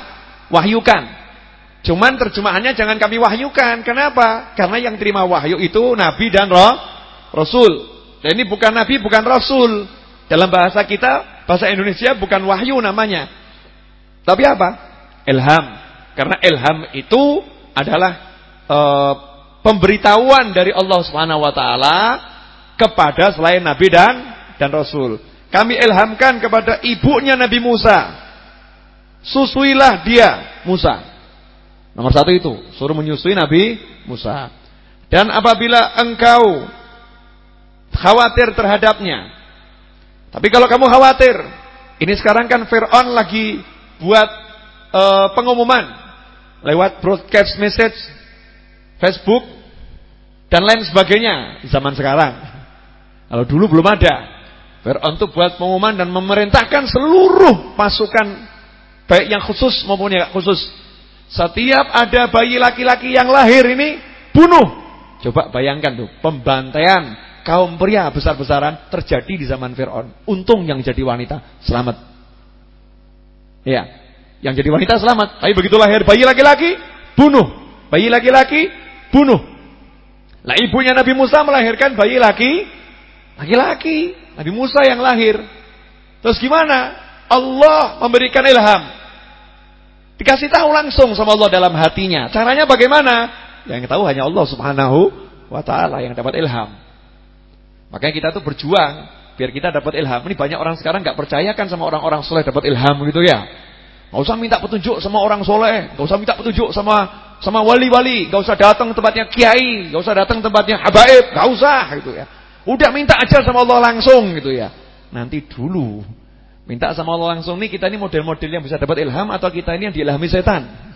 wahyukan. Cuman terjemahannya jangan kami wahyukan. Kenapa? Karena yang terima wahyu itu nabi dan rasul. Dan ini bukan nabi, bukan rasul. Dalam bahasa kita, bahasa Indonesia bukan wahyu namanya. Tapi apa? Ilham. Karena ilham itu adalah uh, pemberitahuan dari Allah Subhanahu wa taala kepada selain nabi dan dan rasul. Kami ilhamkan kepada ibunya Nabi Musa. Susuilah dia, Musa. Nomor satu itu, suruh menyusui Nabi Musa. Dan apabila engkau khawatir terhadapnya, Tapi kalau kamu khawatir, ini sekarang kan Fir'aun lagi buat uh, pengumuman lewat broadcast message, Facebook, dan lain sebagainya zaman sekarang. Kalau dulu belum ada. Fir'aun itu buat pengumuman dan memerintahkan seluruh pasukan baik yang khusus maupun yang khusus. Setiap ada bayi laki-laki yang lahir ini bunuh. Coba bayangkan tuh, pembantaian kaum pria besar-besaran terjadi di zaman Fir'aun. Untung yang jadi wanita selamat. Ya, yang jadi wanita selamat. Tapi begitu lahir bayi laki-laki, bunuh. Bayi laki-laki, bunuh. Lah ibunya Nabi Musa melahirkan bayi laki, laki-laki. Nabi Musa yang lahir. Terus gimana? Allah memberikan ilham. Dikasih tahu langsung sama Allah dalam hatinya. Caranya bagaimana? Yang tahu hanya Allah Subhanahu wa taala yang dapat ilham. Makanya kita tuh berjuang biar kita dapat ilham. Ini banyak orang sekarang nggak percaya kan sama orang-orang soleh dapat ilham gitu ya. Gak usah minta petunjuk sama orang soleh, gak usah minta petunjuk sama sama wali-wali, gak usah datang tempatnya kiai, gak usah datang tempatnya habaib, gak usah gitu ya. Udah minta aja sama Allah langsung gitu ya. Nanti dulu minta sama Allah langsung nih kita ini model-model yang bisa dapat ilham atau kita ini yang diilhami setan.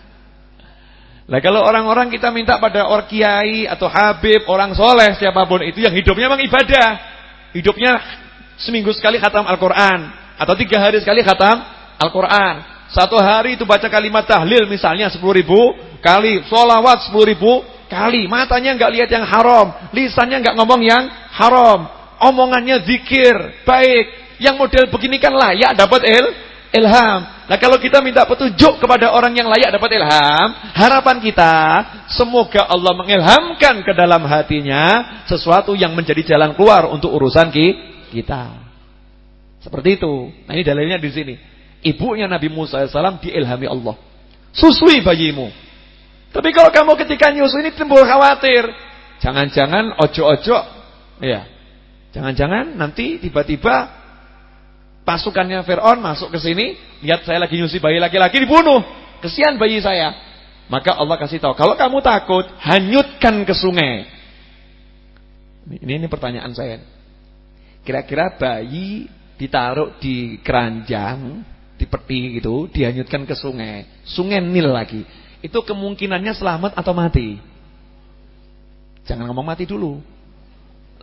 Nah kalau orang-orang kita minta pada orang kiai atau habib, orang soleh siapa pun itu yang hidupnya memang ibadah. Hidupnya seminggu sekali khatam Al-Quran. Atau tiga hari sekali khatam Al-Quran. Satu hari itu baca kalimat tahlil misalnya sepuluh ribu kali. Solawat sepuluh ribu kali. Matanya nggak lihat yang haram. Lisannya nggak ngomong yang haram. Omongannya zikir, baik. Yang model begini kan layak dapat il, ilham. Nah kalau kita minta petunjuk kepada orang yang layak dapat ilham, harapan kita semoga Allah mengilhamkan ke dalam hatinya sesuatu yang menjadi jalan keluar untuk urusan kita. Seperti itu. Nah ini dalilnya di sini. Ibunya Nabi Musa AS diilhami Allah. Susui bayimu. Tapi kalau kamu ketika nyusu ini timbul khawatir. Jangan-jangan ojo-ojo. Ya. Jangan-jangan nanti tiba-tiba pasukannya Fir'aun masuk ke sini, lihat saya lagi nyusi bayi laki-laki dibunuh. Kesian bayi saya. Maka Allah kasih tahu, kalau kamu takut, hanyutkan ke sungai. Ini ini pertanyaan saya. Kira-kira bayi ditaruh di keranjang, di peti gitu, dihanyutkan ke sungai. Sungai Nil lagi. Itu kemungkinannya selamat atau mati? Jangan ngomong mati dulu.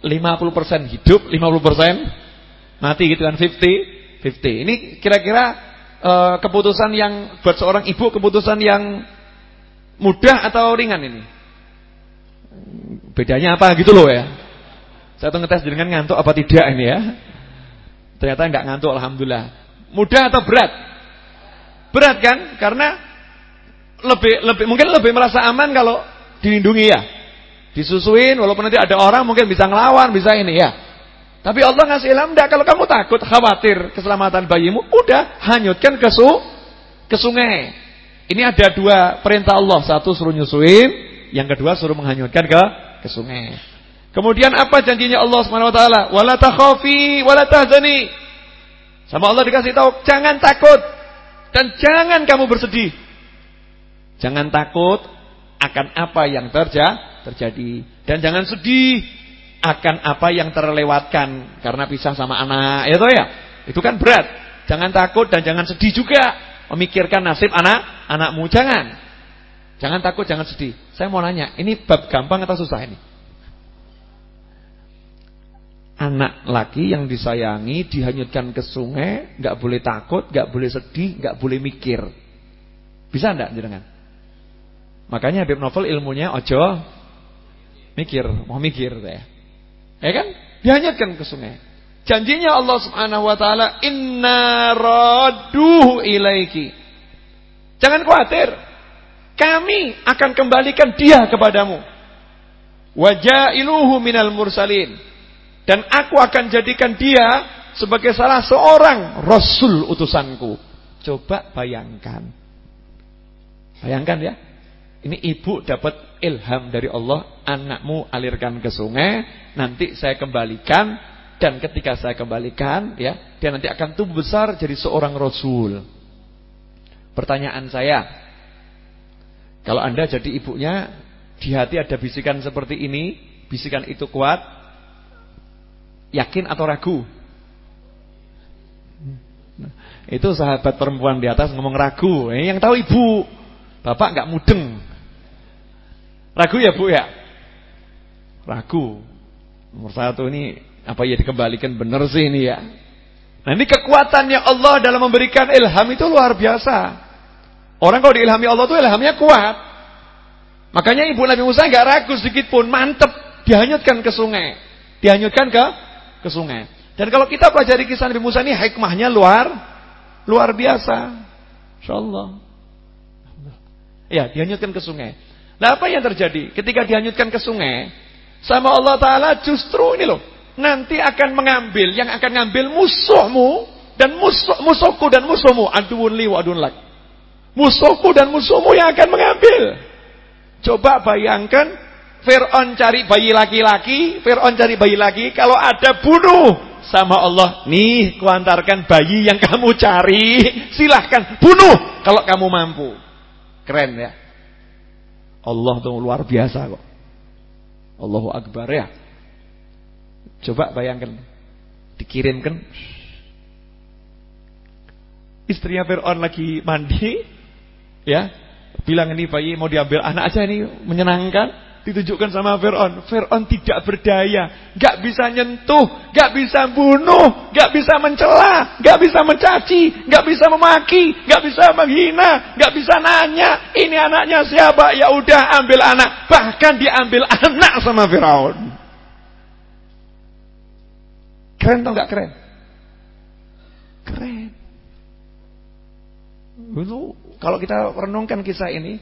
50% hidup, 50% mati gitu kan 50 50. Ini kira-kira uh, keputusan yang buat seorang ibu keputusan yang mudah atau ringan ini? Bedanya apa gitu loh ya. Saya tuh ngetes dengan ngantuk apa tidak ini ya. Ternyata enggak ngantuk alhamdulillah. Mudah atau berat? Berat kan? Karena lebih lebih mungkin lebih merasa aman kalau dilindungi ya. Disusuin walaupun nanti ada orang mungkin bisa ngelawan, bisa ini ya. Tapi Allah ngasih ilham enggak kalau kamu takut khawatir keselamatan bayimu, udah hanyutkan ke su ke sungai. Ini ada dua perintah Allah, satu suruh nyusuin, yang kedua suruh menghanyutkan ke ke sungai. Kemudian apa janjinya Allah Subhanahu wa taala? Sama Allah dikasih tahu, jangan takut dan jangan kamu bersedih. Jangan takut akan apa yang terjadi dan jangan sedih akan apa yang terlewatkan karena pisah sama anak. Ya toh ya? Itu kan berat. Jangan takut dan jangan sedih juga memikirkan nasib anak anakmu. Jangan. Jangan takut, jangan sedih. Saya mau nanya, ini bab gampang atau susah ini? Anak laki yang disayangi dihanyutkan ke sungai, nggak boleh takut, nggak boleh sedih, nggak boleh mikir. Bisa enggak jenengan? Makanya Habib Novel ilmunya ojo mikir, mau mikir ya. Ya kan? Dihanyutkan ke sungai. Janjinya Allah Subhanahu wa taala, "Inna radduhu ilaiki." Jangan khawatir. Kami akan kembalikan dia kepadamu. Wajailuhu minal mursalin. Dan aku akan jadikan dia sebagai salah seorang rasul utusanku. Coba bayangkan. Bayangkan ya. Ini ibu dapat ilham dari Allah, anakmu alirkan ke sungai, nanti saya kembalikan dan ketika saya kembalikan ya, dia nanti akan tumbuh besar jadi seorang rasul. Pertanyaan saya, kalau Anda jadi ibunya, di hati ada bisikan seperti ini, bisikan itu kuat, yakin atau ragu? Itu sahabat perempuan di atas ngomong ragu. Eh, yang tahu ibu. Bapak nggak mudeng. Ragu ya bu ya? Ragu. Nomor satu ini apa ya dikembalikan benar sih ini ya. Nah ini kekuatannya Allah dalam memberikan ilham itu luar biasa. Orang kalau diilhami Allah itu ilhamnya kuat. Makanya ibu Nabi Musa nggak ragu sedikit pun, mantep, dihanyutkan ke sungai, dihanyutkan ke ke sungai. Dan kalau kita pelajari kisah Nabi Musa ini hikmahnya luar luar biasa. Insyaallah. Ya, dihanyutkan ke sungai. Nah, apa yang terjadi? Ketika dihanyutkan ke sungai, sama Allah Ta'ala justru ini loh. Nanti akan mengambil, yang akan ngambil musuhmu, dan musuh, musuhku dan musuhmu. Aduun li wa adun lak. Musuhku dan musuhmu yang akan mengambil. Coba bayangkan, Fir'aun cari bayi laki-laki, Fir'aun cari bayi laki, kalau ada bunuh sama Allah, nih kuantarkan bayi yang kamu cari, silahkan bunuh kalau kamu mampu. Keren ya. Allah tuh luar biasa kok. Allahu Akbar ya. Coba bayangkan dikirimkan istrinya Fir'aun lagi mandi ya bilang ini bayi mau diambil anak aja ini menyenangkan ditunjukkan sama Fir'aun. Fir'aun tidak berdaya, gak bisa nyentuh, gak bisa bunuh, gak bisa mencela, gak bisa mencaci, gak bisa memaki, gak bisa menghina, gak bisa nanya, ini anaknya siapa? Ya udah ambil anak. Bahkan diambil anak sama Fir'aun. Keren atau gak keren? Keren. Dulu kalau kita renungkan kisah ini,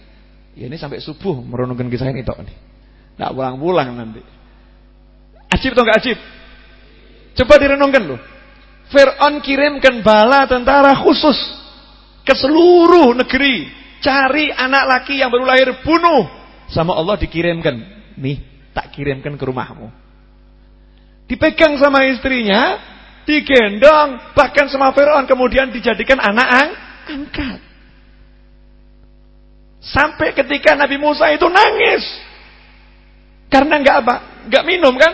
Ya ini sampai subuh merenungkan kisah ini tok nih. Enggak pulang-pulang nanti. Ajib atau enggak ajib? Coba direnungkan loh. Fir'aun kirimkan bala tentara khusus ke seluruh negeri. Cari anak laki yang baru lahir bunuh. Sama Allah dikirimkan. Nih, tak kirimkan ke rumahmu. Dipegang sama istrinya, digendong, bahkan sama Fir'aun kemudian dijadikan anak ang angkat. Sampai ketika Nabi Musa itu nangis. Karena enggak apa? Enggak minum kan?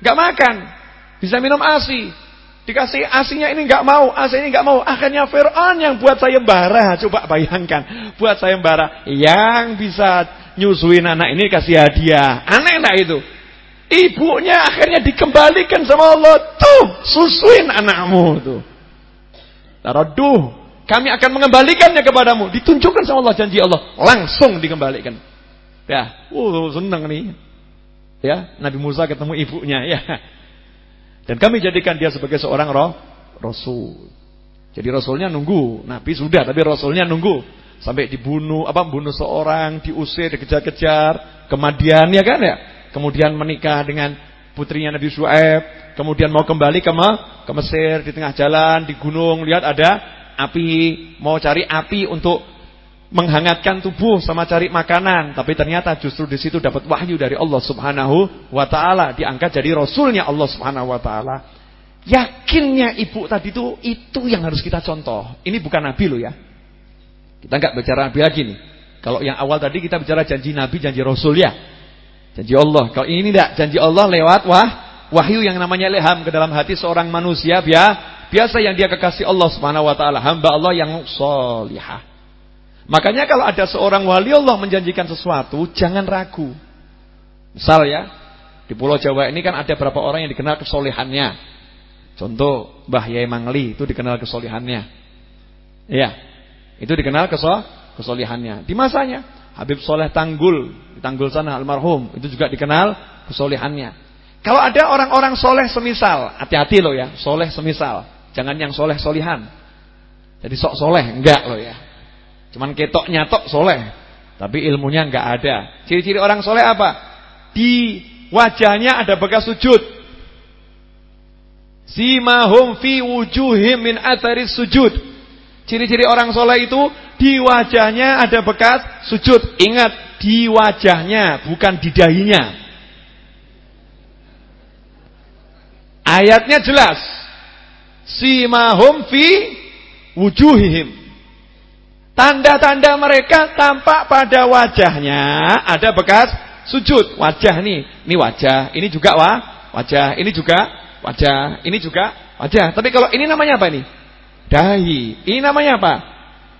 Enggak makan. Bisa minum ASI. Dikasih asinya ini enggak mau, asi ini enggak mau. Akhirnya Fir'aun yang buat sayembara. Coba bayangkan, buat sayembara yang bisa nyusuin anak ini kasih hadiah. Aneh enggak itu? Ibunya akhirnya dikembalikan sama Allah. Tuh, susuin anakmu tuh. Taruh duh, kami akan mengembalikannya kepadamu. Ditunjukkan sama Allah janji Allah. Langsung dikembalikan. Ya, uh, senang nih. Ya, Nabi Musa ketemu ibunya ya. Dan kami jadikan dia sebagai seorang roh, rasul. Jadi rasulnya nunggu, Nabi sudah tapi rasulnya nunggu sampai dibunuh, apa bunuh seorang, diusir, dikejar-kejar, kemadian ya kan ya. Kemudian menikah dengan putrinya Nabi Shu'aib, kemudian mau kembali ke, ke Mesir di tengah jalan di gunung lihat ada api, mau cari api untuk menghangatkan tubuh sama cari makanan, tapi ternyata justru di situ dapat wahyu dari Allah Subhanahu wa taala, diangkat jadi rasulnya Allah Subhanahu wa taala. Yakinnya ibu tadi itu itu yang harus kita contoh. Ini bukan nabi loh ya. Kita enggak bicara nabi lagi nih. Kalau yang awal tadi kita bicara janji nabi, janji rasul ya. Janji Allah. Kalau ini tidak janji Allah lewat wah wahyu yang namanya ilham ke dalam hati seorang manusia Biasa yang dia kekasih Allah Subhanahu wa taala, hamba Allah yang solihah. Makanya kalau ada seorang wali Allah menjanjikan sesuatu, jangan ragu. Misal ya, di Pulau Jawa ini kan ada berapa orang yang dikenal kesolehannya. Contoh Mbah Yai Mangli itu dikenal kesolehannya. Iya. Itu dikenal keso kesolehannya. Di masanya Habib Soleh Tanggul, Tanggul sana almarhum, itu juga dikenal kesolehannya. Kalau ada orang-orang soleh semisal, hati-hati loh ya, soleh semisal. Jangan yang soleh solihan. Jadi sok soleh enggak loh ya. Cuman ketok nyatok soleh, tapi ilmunya enggak ada. Ciri-ciri orang soleh apa? Di wajahnya ada bekas sujud. Simahum fi wujuhim min atharis sujud. Ciri-ciri orang soleh itu di wajahnya ada bekas sujud. Ingat, di wajahnya bukan di dahinya. Ayatnya jelas. Simahum fi wujuhihim. Tanda-tanda mereka tampak pada wajahnya ada bekas sujud. Wajah nih, ini wajah, ini juga wah, wajah, ini juga wajah, ini juga wajah. Tapi kalau ini namanya apa nih? Dahi. Ini namanya apa?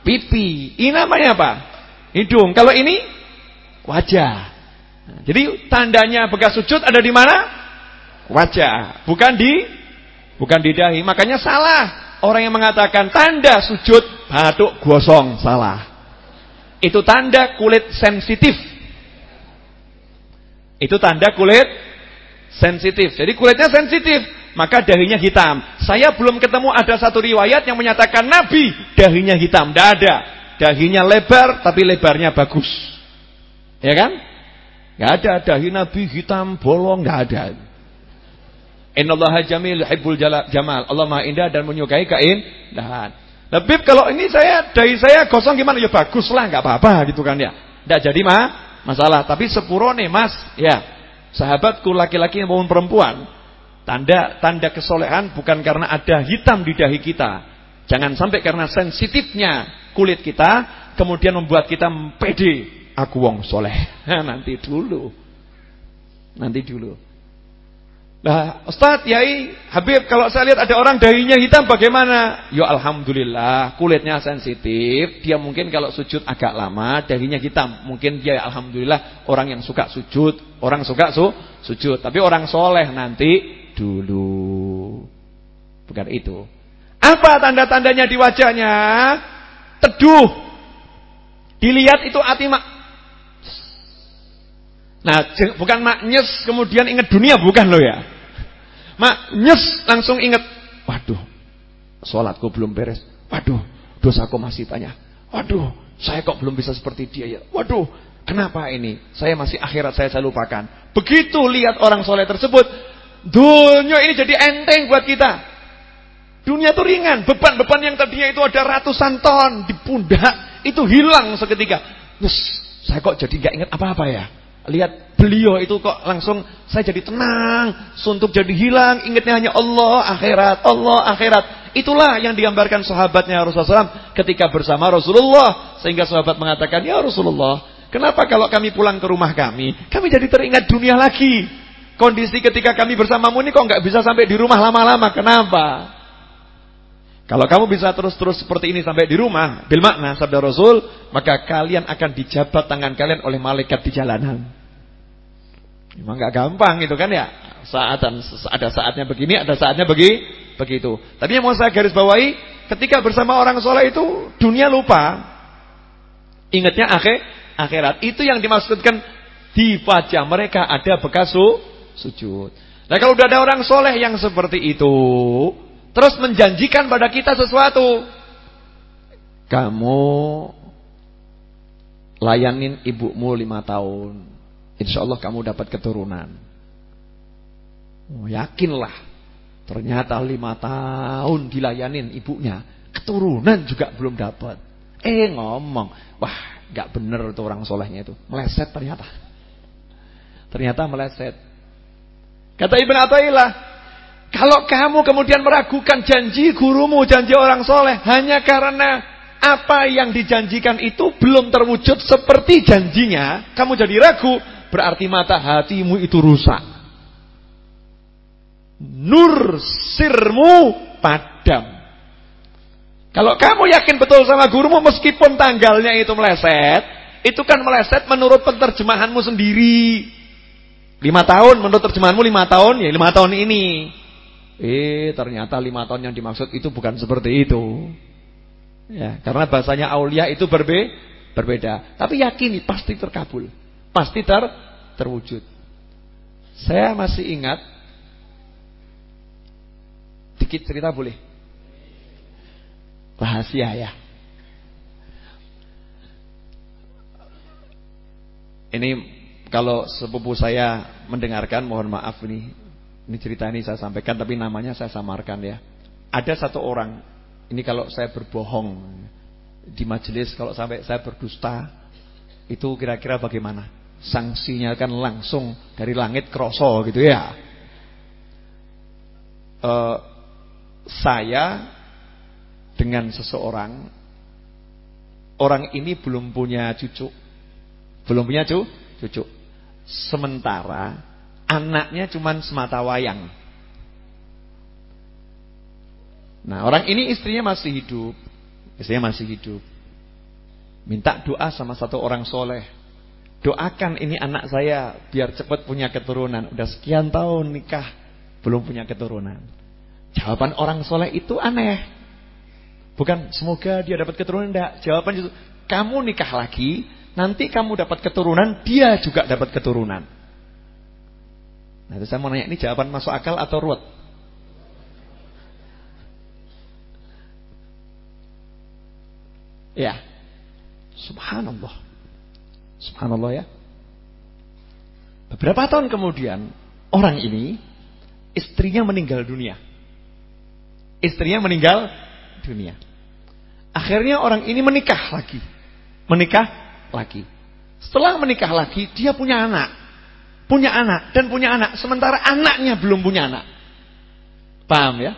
Pipi. Ini namanya apa? Hidung. Kalau ini wajah. Jadi tandanya bekas sujud ada di mana? Wajah, bukan di bukan di dahi. Makanya salah orang yang mengatakan tanda sujud batuk gosong, salah. Itu tanda kulit sensitif. Itu tanda kulit sensitif. Jadi kulitnya sensitif maka dahinya hitam. Saya belum ketemu ada satu riwayat yang menyatakan Nabi dahinya hitam. Tidak ada. Dahinya lebar tapi lebarnya bagus. Ya kan? Tidak ada dahi Nabi hitam bolong, tidak ada. Innallaha jamil hibbul jamal. Allah Maha indah dan menyukai keindahan. Lebih kalau ini saya dahi saya kosong gimana? Ya bagus lah, nggak apa-apa gitu kan ya. Tidak jadi mah masalah. Tapi sepuro nih mas, ya sahabatku laki-laki maupun perempuan Tanda tanda kesolehan bukan karena ada hitam di dahi kita. Jangan sampai karena sensitifnya kulit kita kemudian membuat kita pede. Aku wong soleh. [laughs] nanti dulu. Nanti dulu. Nah, Ustaz, Yai, Habib, kalau saya lihat ada orang dahinya hitam bagaimana? Ya alhamdulillah, kulitnya sensitif. Dia mungkin kalau sujud agak lama, dahinya hitam. Mungkin dia alhamdulillah orang yang suka sujud, orang suka su sujud. Tapi orang soleh nanti dulu. Bukan itu. Apa tanda-tandanya di wajahnya? Teduh. Dilihat itu hati mak. Nah, bukan mak nyes kemudian ingat dunia bukan lo ya. Mak nyes langsung ingat, waduh, sholatku belum beres. Waduh, dosaku masih banyak. Waduh, saya kok belum bisa seperti dia ya. Waduh, kenapa ini? Saya masih akhirat saya saya lupakan. Begitu lihat orang soleh tersebut, Dunia ini jadi enteng buat kita. Dunia itu ringan. Beban-beban yang tadinya itu ada ratusan ton di pundak. Itu hilang seketika. Terus saya kok jadi gak ingat apa-apa ya. Lihat beliau itu kok langsung saya jadi tenang. Suntuk jadi hilang. Ingatnya hanya Allah akhirat. Allah akhirat. Itulah yang digambarkan sahabatnya Rasulullah SAW ketika bersama Rasulullah. Sehingga sahabat mengatakan, Ya Rasulullah, kenapa kalau kami pulang ke rumah kami, kami jadi teringat dunia lagi. Kondisi ketika kami bersamamu ini kok nggak bisa sampai di rumah lama-lama. Kenapa? Kalau kamu bisa terus-terus seperti ini sampai di rumah, bil makna sabda Rasul, maka kalian akan dijabat tangan kalian oleh malaikat di jalanan. Memang nggak gampang itu kan ya. Saat ada saatnya begini, ada saatnya begi, begitu. Tapi yang mau saya garis bawahi, ketika bersama orang soleh itu dunia lupa. Ingatnya akhir akhirat. Itu yang dimaksudkan di wajah mereka ada bekas sujud. Nah kalau udah ada orang soleh yang seperti itu, terus menjanjikan pada kita sesuatu, kamu layanin ibumu lima tahun, insya Allah kamu dapat keturunan. Oh, yakinlah, ternyata lima tahun dilayanin ibunya, keturunan juga belum dapat. Eh ngomong, wah nggak bener tuh orang solehnya itu, meleset ternyata. Ternyata meleset. Kata Ibn Atta'illah, kalau kamu kemudian meragukan janji gurumu, janji orang soleh, hanya karena apa yang dijanjikan itu belum terwujud seperti janjinya, kamu jadi ragu, berarti mata hatimu itu rusak. Nur sirmu padam. Kalau kamu yakin betul sama gurumu meskipun tanggalnya itu meleset, itu kan meleset menurut penerjemahanmu sendiri. Lima tahun menurut terjemahanmu lima tahun ya lima tahun ini. Eh ternyata lima tahun yang dimaksud itu bukan seperti itu. Ya karena bahasanya aulia itu berbe berbeda. Tapi yakini pasti terkabul, pasti ter terwujud. Saya masih ingat dikit cerita boleh. Rahasia ya. Ini kalau sepupu saya mendengarkan mohon maaf ini ini cerita ini saya sampaikan tapi namanya saya samarkan ya. Ada satu orang ini kalau saya berbohong di majelis kalau sampai saya berdusta itu kira-kira bagaimana? Sanksinya kan langsung dari langit kroso gitu ya. Uh, saya dengan seseorang orang ini belum punya cucu. Belum punya cucu, cucu. Sementara anaknya cuma semata wayang. Nah, orang ini istrinya masih hidup. Istrinya masih hidup. Minta doa sama satu orang soleh. Doakan ini anak saya biar cepat punya keturunan. Udah sekian tahun nikah, belum punya keturunan. Jawaban orang soleh itu aneh. Bukan semoga dia dapat keturunan. Enggak. Jawaban itu, kamu nikah lagi, nanti kamu dapat keturunan, dia juga dapat keturunan. Nah, saya mau nanya, ini jawaban masuk akal atau ruwet? Ya. Subhanallah. Subhanallah ya. Beberapa tahun kemudian, orang ini istrinya meninggal dunia. Istrinya meninggal dunia. Akhirnya orang ini menikah lagi. Menikah lagi. Setelah menikah lagi, dia punya anak. Punya anak dan punya anak. Sementara anaknya belum punya anak. Paham ya?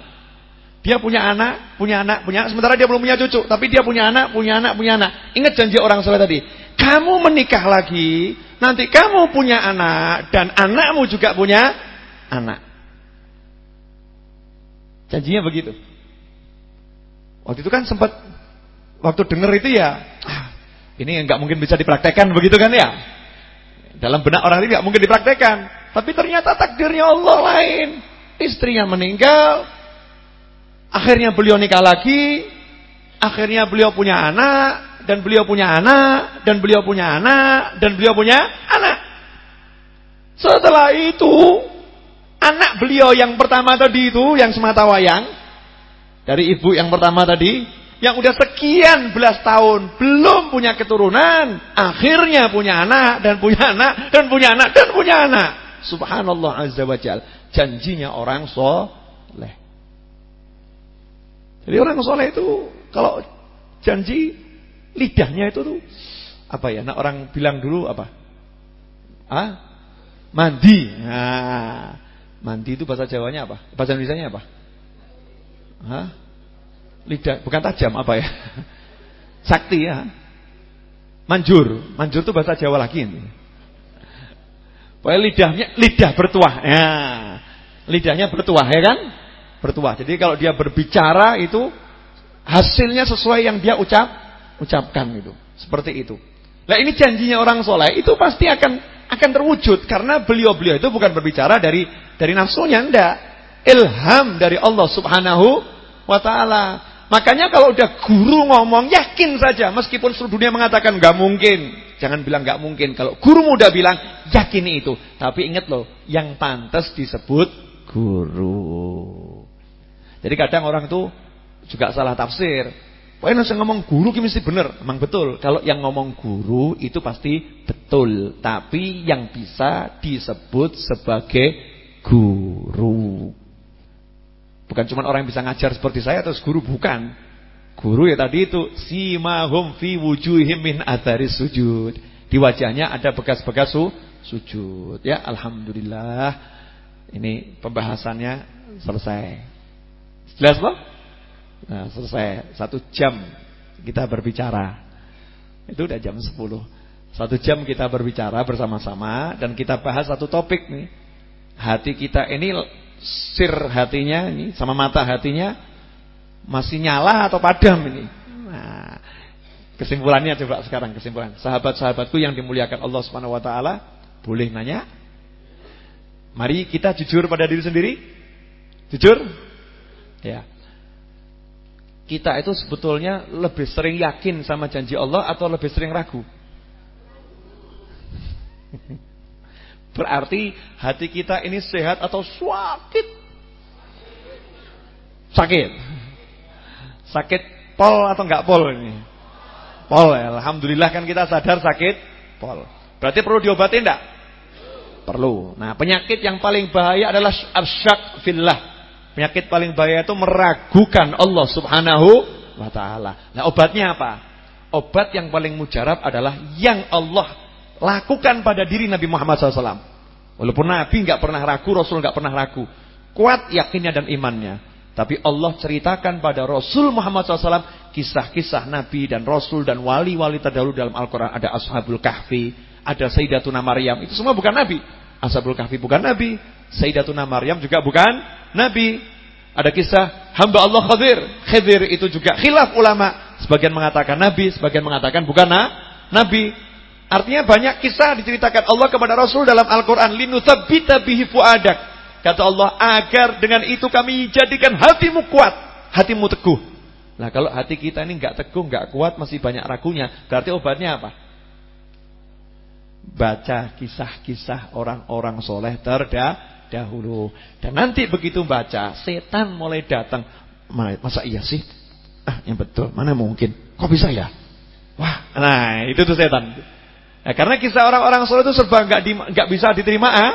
Dia punya anak, punya anak, punya anak. Sementara dia belum punya cucu. Tapi dia punya anak, punya anak, punya anak. Ingat janji orang soleh tadi. Kamu menikah lagi. Nanti kamu punya anak. Dan anakmu juga punya anak. Janjinya begitu. Waktu itu kan sempat. Waktu dengar itu ya. Ah, ini nggak mungkin bisa dipraktekkan begitu kan ya. Dalam benak orang ini nggak mungkin dipraktekkan. Tapi ternyata takdirnya Allah lain. Istrinya meninggal. Akhirnya beliau nikah lagi, akhirnya beliau punya anak, dan beliau punya anak, dan beliau punya anak, dan beliau punya anak. Setelah itu, anak beliau yang pertama tadi itu, yang semata wayang, dari ibu yang pertama tadi, yang udah sekian belas tahun belum punya keturunan, akhirnya punya anak dan punya anak dan punya anak dan punya anak. Subhanallah azza wajal. Janjinya orang soleh. Jadi orang soleh itu kalau janji lidahnya itu tuh apa ya? Nah orang bilang dulu apa? Ah, mandi. Nah, mandi itu bahasa Jawanya apa? Bahasa Indonesia apa? Hah? Lidah bukan tajam apa ya? [laughs] Sakti ya. Manjur, manjur itu bahasa Jawa lagi ini. Pokoknya lidahnya lidah bertuah. Ya. Lidahnya bertuah ya kan? bertuah. Jadi kalau dia berbicara itu hasilnya sesuai yang dia ucap ucapkan itu. Seperti itu. Nah ini janjinya orang soleh itu pasti akan akan terwujud karena beliau-beliau itu bukan berbicara dari dari nafsunya ndak. Ilham dari Allah Subhanahu wa taala. Makanya kalau udah guru ngomong yakin saja meskipun seluruh dunia mengatakan nggak mungkin. Jangan bilang nggak mungkin. Kalau guru muda bilang yakini itu. Tapi ingat loh, yang pantas disebut guru. Jadi kadang orang itu juga salah tafsir. Pokoknya nasi ngomong guru ki mesti benar. Emang betul. Kalau yang ngomong guru itu pasti betul. Tapi yang bisa disebut sebagai guru. Bukan cuma orang yang bisa ngajar seperti saya atau guru. Bukan. Guru ya tadi itu. Simahum fi wujuhim min atharis sujud. Di wajahnya ada bekas-bekas su sujud. Ya Alhamdulillah. Ini pembahasannya selesai. Jelas loh? Nah, selesai. Satu jam kita berbicara. Itu udah jam 10. Satu jam kita berbicara bersama-sama dan kita bahas satu topik nih. Hati kita ini sir hatinya ini sama mata hatinya masih nyala atau padam ini. Nah, kesimpulannya coba sekarang kesimpulan. Sahabat-sahabatku yang dimuliakan Allah Subhanahu wa taala, boleh nanya? Mari kita jujur pada diri sendiri. Jujur? Ya. Kita itu sebetulnya lebih sering yakin sama janji Allah atau lebih sering ragu? [laughs] Berarti hati kita ini sehat atau sakit? Sakit. Sakit pol atau enggak pol ini? Pol. Alhamdulillah kan kita sadar sakit pol. Berarti perlu diobati enggak? Perlu. Nah, penyakit yang paling bahaya adalah arsyak fillah. Penyakit paling bahaya itu meragukan Allah Subhanahu wa taala. Nah, obatnya apa? Obat yang paling mujarab adalah yang Allah lakukan pada diri Nabi Muhammad SAW. Walaupun Nabi nggak pernah ragu, Rasul nggak pernah ragu. Kuat yakinnya dan imannya. Tapi Allah ceritakan pada Rasul Muhammad SAW kisah-kisah Nabi dan Rasul dan wali-wali terdahulu dalam Al-Quran. Ada Ashabul Kahfi, ada Sayyidatuna Maryam. Itu semua bukan Nabi. Ashabul Kahfi bukan Nabi. Sayyidatuna Maryam juga bukan Nabi. Ada kisah hamba Allah Khadir. Khadir itu juga khilaf ulama. Sebagian mengatakan nabi, sebagian mengatakan bukan na, nabi. Artinya banyak kisah diceritakan Allah kepada Rasul dalam Al-Qur'an, linutsabbita bihi fuadak. Kata Allah, agar dengan itu kami jadikan hatimu kuat, hatimu teguh. Nah, kalau hati kita ini enggak teguh, enggak kuat, masih banyak ragunya, berarti obatnya apa? Baca kisah-kisah orang-orang soleh terdah dahulu. Dan nanti begitu baca, setan mulai datang. Masa iya sih? Ah, yang betul. Mana mungkin? Kok bisa ya? Wah, nah itu tuh setan. Nah, karena kisah orang-orang soleh itu serba nggak di, nggak bisa diterima ah,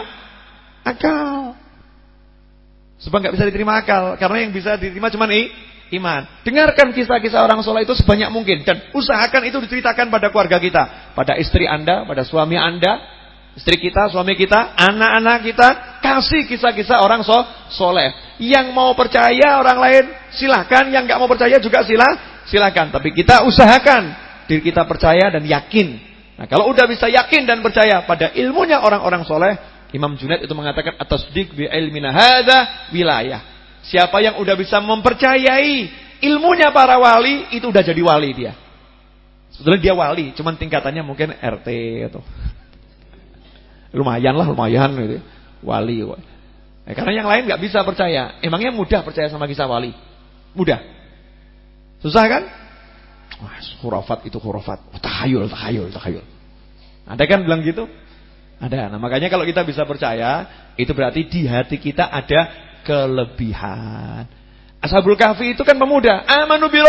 akal. Sebab nggak bisa diterima akal. Karena yang bisa diterima cuma i, iman. Dengarkan kisah-kisah orang soleh itu sebanyak mungkin dan usahakan itu diceritakan pada keluarga kita, pada istri anda, pada suami anda, Istri kita, suami kita, anak-anak kita kasih kisah-kisah orang so soleh. Yang mau percaya orang lain silahkan, yang nggak mau percaya juga silah silahkan. Tapi kita usahakan diri kita percaya dan yakin. Nah kalau udah bisa yakin dan percaya pada ilmunya orang-orang soleh, Imam Junaid itu mengatakan atas dik bi ilmina hada wilayah. Siapa yang udah bisa mempercayai ilmunya para wali itu udah jadi wali dia. Sebetulnya dia wali, cuman tingkatannya mungkin RT atau Lumayan lah, lumayan gitu. Wali. Eh, karena yang lain nggak bisa percaya. Emangnya mudah percaya sama kisah wali? Mudah. Susah kan? Wah, khurafat itu khurafat. Oh, tahayul, tahayul, tahayul. Ada kan bilang gitu? Ada. Nah, makanya kalau kita bisa percaya, itu berarti di hati kita ada kelebihan. Ashabul Kahfi itu kan pemuda, amanu bi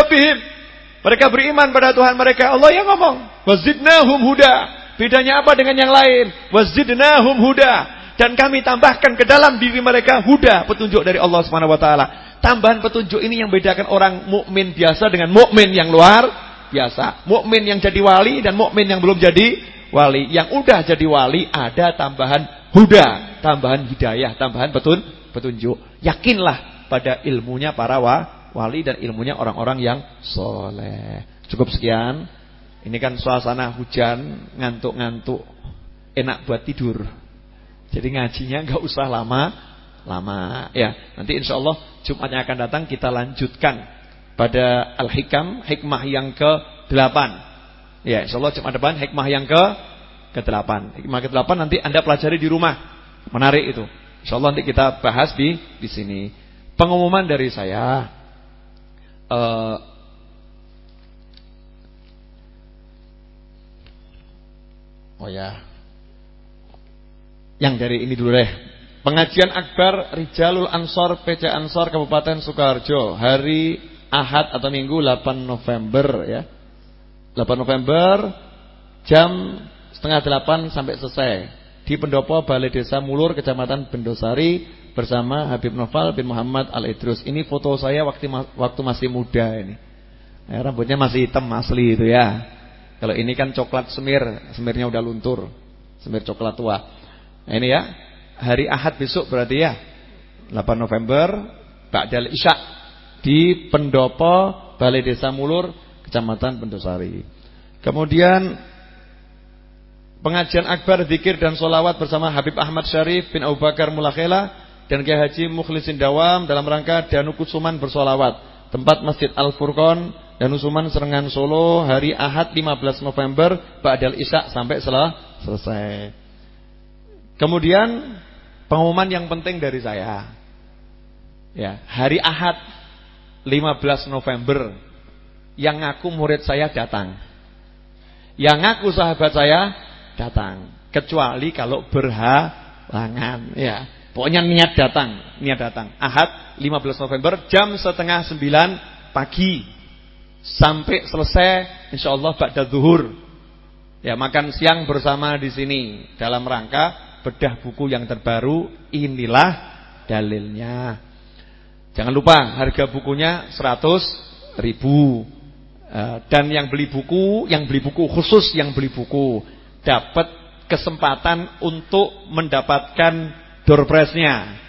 Mereka beriman pada Tuhan mereka. Allah yang ngomong, wazidnahum huda. Bedanya apa dengan yang lain? Wazidnahum huda. Dan kami tambahkan ke dalam diri mereka huda, petunjuk dari Allah Subhanahu wa taala. Tambahan petunjuk ini yang bedakan orang mukmin biasa dengan mukmin yang luar biasa. Mukmin yang jadi wali dan mukmin yang belum jadi wali. Yang udah jadi wali ada tambahan huda, tambahan hidayah, tambahan petun petunjuk. Yakinlah pada ilmunya para wali dan ilmunya orang-orang yang soleh. Cukup sekian. Ini kan suasana hujan, ngantuk-ngantuk, enak buat tidur. Jadi ngajinya nggak usah lama, lama ya. Nanti insya Allah Jumat akan datang kita lanjutkan pada Al-Hikam, hikmah yang ke-8. Ya, insya Allah Jumat depan hikmah yang ke ke-8. Hikmah ke-8 nanti Anda pelajari di rumah. Menarik itu. Insya Allah nanti kita bahas di di sini. Pengumuman dari saya uh, Oh ya. Yang dari ini dulu deh. Pengajian Akbar Rijalul Ansor PC Ansor Kabupaten Sukoharjo hari Ahad atau Minggu 8 November ya. 8 November jam setengah 8 sampai selesai di Pendopo Balai Desa Mulur Kecamatan Bendosari bersama Habib Noval bin Muhammad Al Idrus. Ini foto saya waktu waktu masih muda ini. Ya, rambutnya masih hitam asli itu ya. Kalau ini kan coklat semir, semirnya udah luntur. Semir coklat tua. Nah, ini ya. Hari Ahad besok berarti ya. 8 November Ba'dal Isya di Pendopo Balai Desa Mulur, Kecamatan Pendosari. Kemudian pengajian akbar zikir dan solawat bersama Habib Ahmad Syarif bin Abu Bakar Mulakhela dan Kiai Haji Mukhlisin Dawam dalam rangka Danu Kusuman bersolawat. Tempat Masjid Al Furqon dan Usuman Serengan Solo hari Ahad 15 November Ba'dal Isya sampai setelah selesai. Kemudian pengumuman yang penting dari saya. Ya, hari Ahad 15 November yang ngaku murid saya datang. Yang ngaku sahabat saya datang, kecuali kalau berhalangan ya. Pokoknya niat datang, niat datang. Ahad 15 November jam setengah 9 pagi sampai selesai insyaallah ba'da zuhur. Ya, makan siang bersama di sini dalam rangka bedah buku yang terbaru inilah dalilnya. Jangan lupa harga bukunya 100 ribu eh, dan yang beli buku, yang beli buku khusus yang beli buku dapat kesempatan untuk mendapatkan door prize-nya.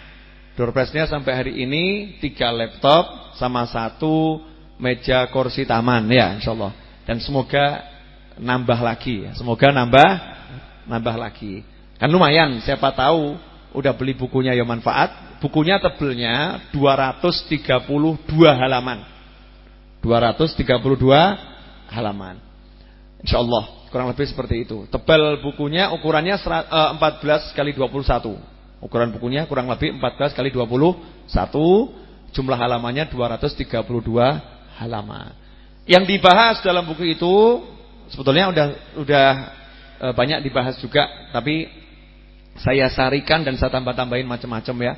Door prize-nya sampai hari ini tiga laptop sama satu meja kursi taman ya insyaallah. Dan semoga nambah lagi ya. Semoga nambah nambah lagi. Kan lumayan siapa tahu udah beli bukunya ya manfaat, bukunya tebelnya 232 halaman. 232 halaman. Insyaallah kurang lebih seperti itu. Tebal bukunya ukurannya 14 eh, kali 21. Ukuran bukunya kurang lebih 14 kali 21. Jumlah halamannya 232 halaman. Yang dibahas dalam buku itu sebetulnya udah udah e, banyak dibahas juga, tapi saya sarikan dan saya tambah-tambahin macam-macam ya.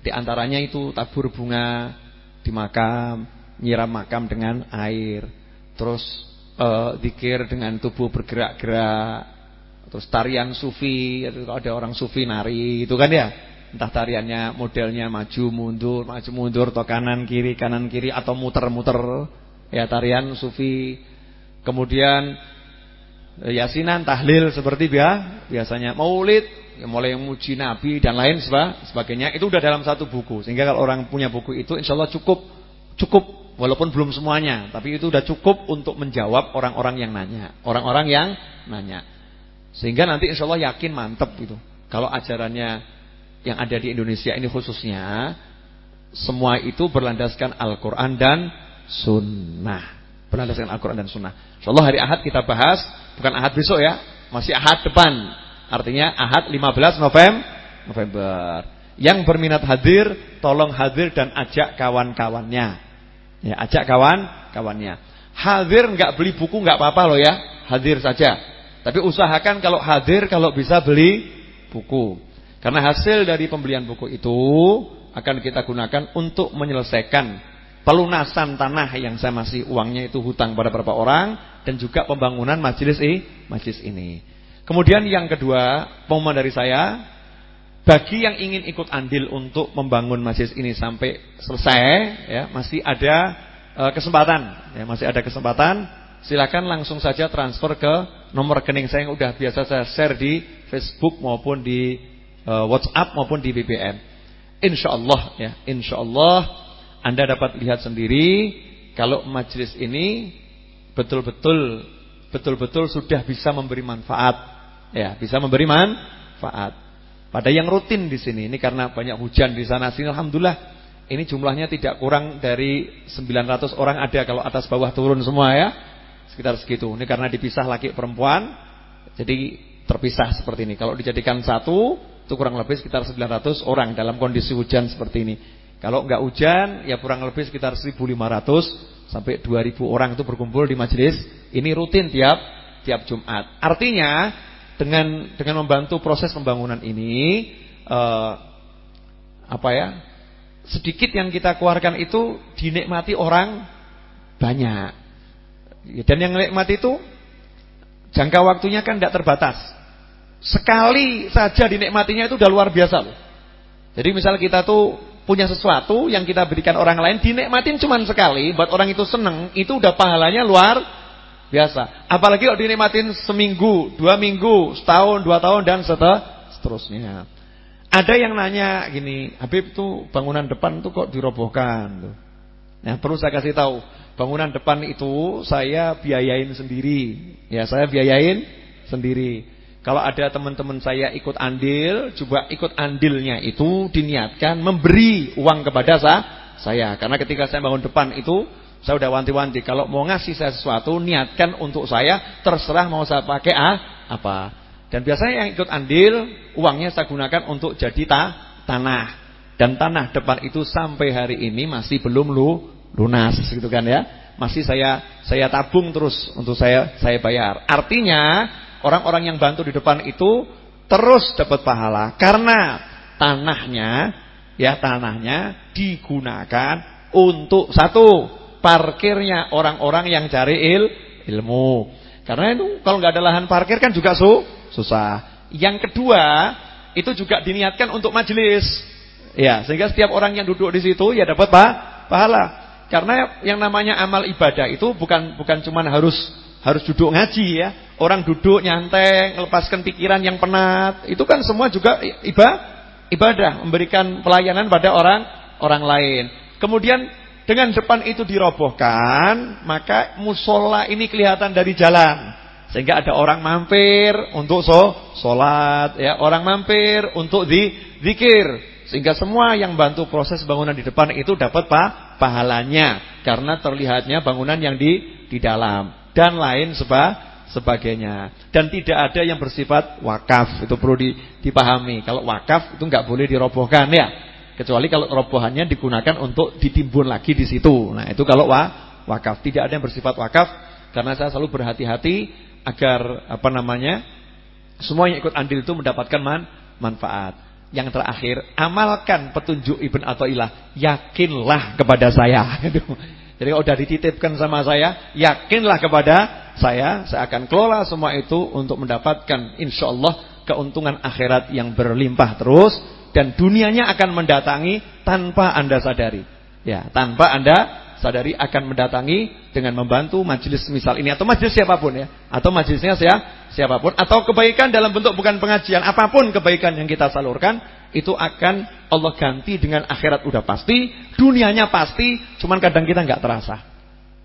Di antaranya itu tabur bunga di makam, nyiram makam dengan air, terus e, dikir dengan tubuh bergerak-gerak, terus tarian sufi, ada orang sufi nari itu kan ya. Entah tariannya modelnya maju mundur, maju mundur atau kanan kiri kanan kiri atau muter-muter ya tarian sufi. Kemudian eh, yasinan, tahlil seperti biasa, biasanya maulid, ya mulai muji nabi dan lain sebagainya itu udah dalam satu buku. Sehingga kalau orang punya buku itu insya Allah cukup cukup walaupun belum semuanya, tapi itu udah cukup untuk menjawab orang-orang yang nanya, orang-orang yang nanya. Sehingga nanti insya Allah yakin mantep gitu. Kalau ajarannya yang ada di Indonesia ini khususnya semua itu berlandaskan Al-Qur'an dan sunnah. Berlandaskan Al-Quran dan sunnah. InsyaAllah hari Ahad kita bahas. Bukan Ahad besok ya. Masih Ahad depan. Artinya Ahad 15 November. November. Yang berminat hadir, tolong hadir dan ajak kawan-kawannya. Ya, ajak kawan-kawannya. Hadir nggak beli buku nggak apa-apa loh ya. Hadir saja. Tapi usahakan kalau hadir kalau bisa beli buku. Karena hasil dari pembelian buku itu akan kita gunakan untuk menyelesaikan pelunasan tanah yang saya masih uangnya itu hutang pada beberapa orang dan juga pembangunan majelis ini, majelis ini. Kemudian yang kedua, pengumuman dari saya, bagi yang ingin ikut andil untuk membangun majelis ini sampai selesai, ya masih ada e, kesempatan, ya masih ada kesempatan. Silakan langsung saja transfer ke nomor rekening saya yang udah biasa saya share di Facebook maupun di e, WhatsApp maupun di BBM. Insya Allah, ya, Insya Allah anda dapat lihat sendiri kalau majelis ini betul-betul betul-betul sudah bisa memberi manfaat. Ya, bisa memberi manfaat. Pada yang rutin di sini ini karena banyak hujan di sana sini alhamdulillah ini jumlahnya tidak kurang dari 900 orang ada kalau atas bawah turun semua ya. Sekitar segitu. Ini karena dipisah laki perempuan. Jadi terpisah seperti ini. Kalau dijadikan satu itu kurang lebih sekitar 900 orang dalam kondisi hujan seperti ini. Kalau enggak hujan ya kurang lebih sekitar 1.500 sampai 2.000 orang itu berkumpul di majelis. Ini rutin tiap tiap Jumat. Artinya dengan dengan membantu proses pembangunan ini eh, apa ya? Sedikit yang kita keluarkan itu dinikmati orang banyak. Dan yang nikmati itu jangka waktunya kan tidak terbatas. Sekali saja dinikmatinya itu udah luar biasa loh. Jadi misal kita tuh punya sesuatu yang kita berikan orang lain dinikmatin cuma sekali, buat orang itu seneng, itu udah pahalanya luar biasa. Apalagi kalau dinikmatin seminggu, dua minggu, setahun, dua tahun dan seterusnya. Ada yang nanya gini, Habib tuh bangunan depan tuh kok dirobohkan tuh. Nah, perlu saya kasih tahu, bangunan depan itu saya biayain sendiri. Ya, saya biayain sendiri. Kalau ada teman-teman saya ikut andil, coba ikut andilnya itu diniatkan memberi uang kepada saya. Karena ketika saya bangun depan itu, saya udah wanti-wanti. Kalau mau ngasih saya sesuatu, niatkan untuk saya, terserah mau saya pakai ah, apa. Dan biasanya yang ikut andil, uangnya saya gunakan untuk jadi ta tanah. Dan tanah depan itu sampai hari ini masih belum lu lunas gitu kan ya. Masih saya saya tabung terus untuk saya saya bayar. Artinya orang-orang yang bantu di depan itu terus dapat pahala karena tanahnya ya tanahnya digunakan untuk satu parkirnya orang-orang yang cari il, ilmu. Karena itu kalau nggak ada lahan parkir kan juga su, susah. Yang kedua, itu juga diniatkan untuk majelis. Ya, sehingga setiap orang yang duduk di situ ya dapat pa, pahala. Karena yang namanya amal ibadah itu bukan bukan cuman harus harus duduk ngaji ya. Orang duduk nyantai, melepaskan pikiran yang penat. Itu kan semua juga ibadah, memberikan pelayanan pada orang orang lain. Kemudian dengan depan itu dirobohkan, maka musola ini kelihatan dari jalan. Sehingga ada orang mampir untuk so, solat, ya, orang mampir untuk di zikir. Sehingga semua yang bantu proses bangunan di depan itu dapat pa pahalanya karena terlihatnya bangunan yang di di dalam dan lain seba sebagainya. Dan tidak ada yang bersifat wakaf. Itu perlu dipahami. Kalau wakaf itu nggak boleh dirobohkan ya. Kecuali kalau robohannya digunakan untuk ditimbun lagi di situ. Nah, itu kalau wa wakaf. Tidak ada yang bersifat wakaf karena saya selalu berhati-hati agar apa namanya? Semua yang ikut andil itu mendapatkan man manfaat. Yang terakhir, amalkan petunjuk Ibn Athaillah, yakinlah kepada saya. [laughs] Jadi kalau sudah dititipkan sama saya, yakinlah kepada saya, saya akan kelola semua itu untuk mendapatkan insya Allah keuntungan akhirat yang berlimpah terus dan dunianya akan mendatangi tanpa Anda sadari. Ya, tanpa Anda sadari akan mendatangi dengan membantu majelis misal ini atau majelis siapa pun ya, atau majelisnya siapa siapa pun atau kebaikan dalam bentuk bukan pengajian, apa pun kebaikan yang kita salurkan itu akan Allah ganti dengan akhirat udah pasti, dunianya pasti, cuman kadang kita nggak terasa.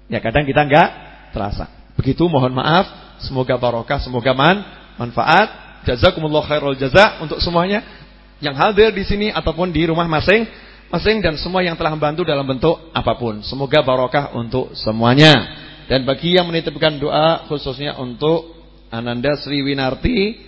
Ya, kadang kita nggak terasa. Begitu mohon maaf, semoga barokah, semoga man, manfaat. Jazakumullah khairul jaza untuk semuanya yang hadir di sini ataupun di rumah masing-masing dan semua yang telah membantu dalam bentuk apa pun. Semoga barokah untuk semuanya. Dan bagi yang menitipkan doa khususnya untuk Ananda Sri Winarti,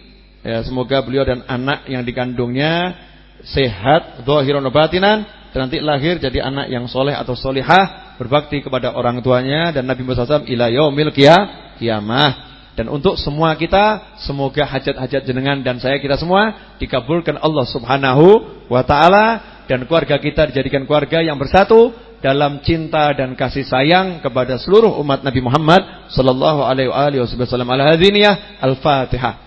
ya, semoga beliau dan anak yang dikandungnya sehat, zahiran batinan dan nanti lahir jadi anak yang soleh atau solihah berbakti kepada orang tuanya dan Nabi Muhammad SAW ila yaumil qiyamah. Dan untuk semua kita semoga hajat-hajat jenengan dan saya kita semua dikabulkan Allah Subhanahu wa taala dan keluarga kita dijadikan keluarga yang bersatu dalam cinta dan kasih sayang kepada seluruh umat Nabi Muhammad sallallahu alaihi wasallam. Al-hadiniyah Al-Fatihah.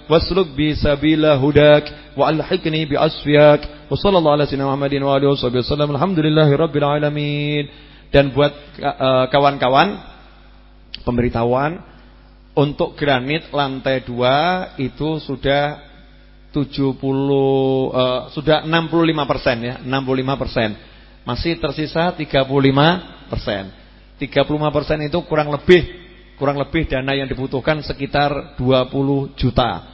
واسلك بي سبيل هداك والحقني باصفياك وصلى الله على سيدنا محمد وعلى اله wa alihi wasallam alhamdulillahi rabbil alamin dan buat eh, kawan-kawan pemberitahuan untuk granit lantai 2 itu sudah 70 uh, eh, sudah 65% ya, 65%. Masih tersisa 35%. 35% itu kurang lebih kurang lebih dana yang dibutuhkan sekitar 20 juta.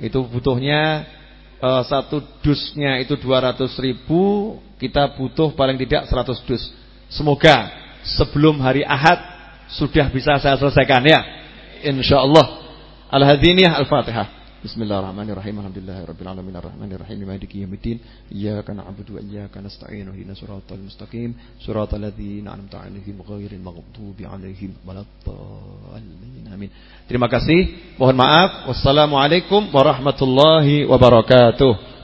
Itu butuhnya uh, satu dusnya itu 200 ribu, kita butuh paling tidak 100 dus. Semoga sebelum hari Ahad sudah bisa saya selesaikan ya. Insyaallah. Al-Hadiniyah Al-Fatihah. Bismillahirrahmanirrahim. Alhamdulillahirabbil alamin arrahmanir rahim maliki yaumiddin. Iyyaka na'budu wa iyyaka nasta'in. Ihdinas siratal mustaqim. Siratal ladzina an'amta 'alaihim ghairil maghdubi 'alaihim waladdallin. Amin. Terima kasih. Mohon maaf. Wassalamualaikum warahmatullahi wabarakatuh.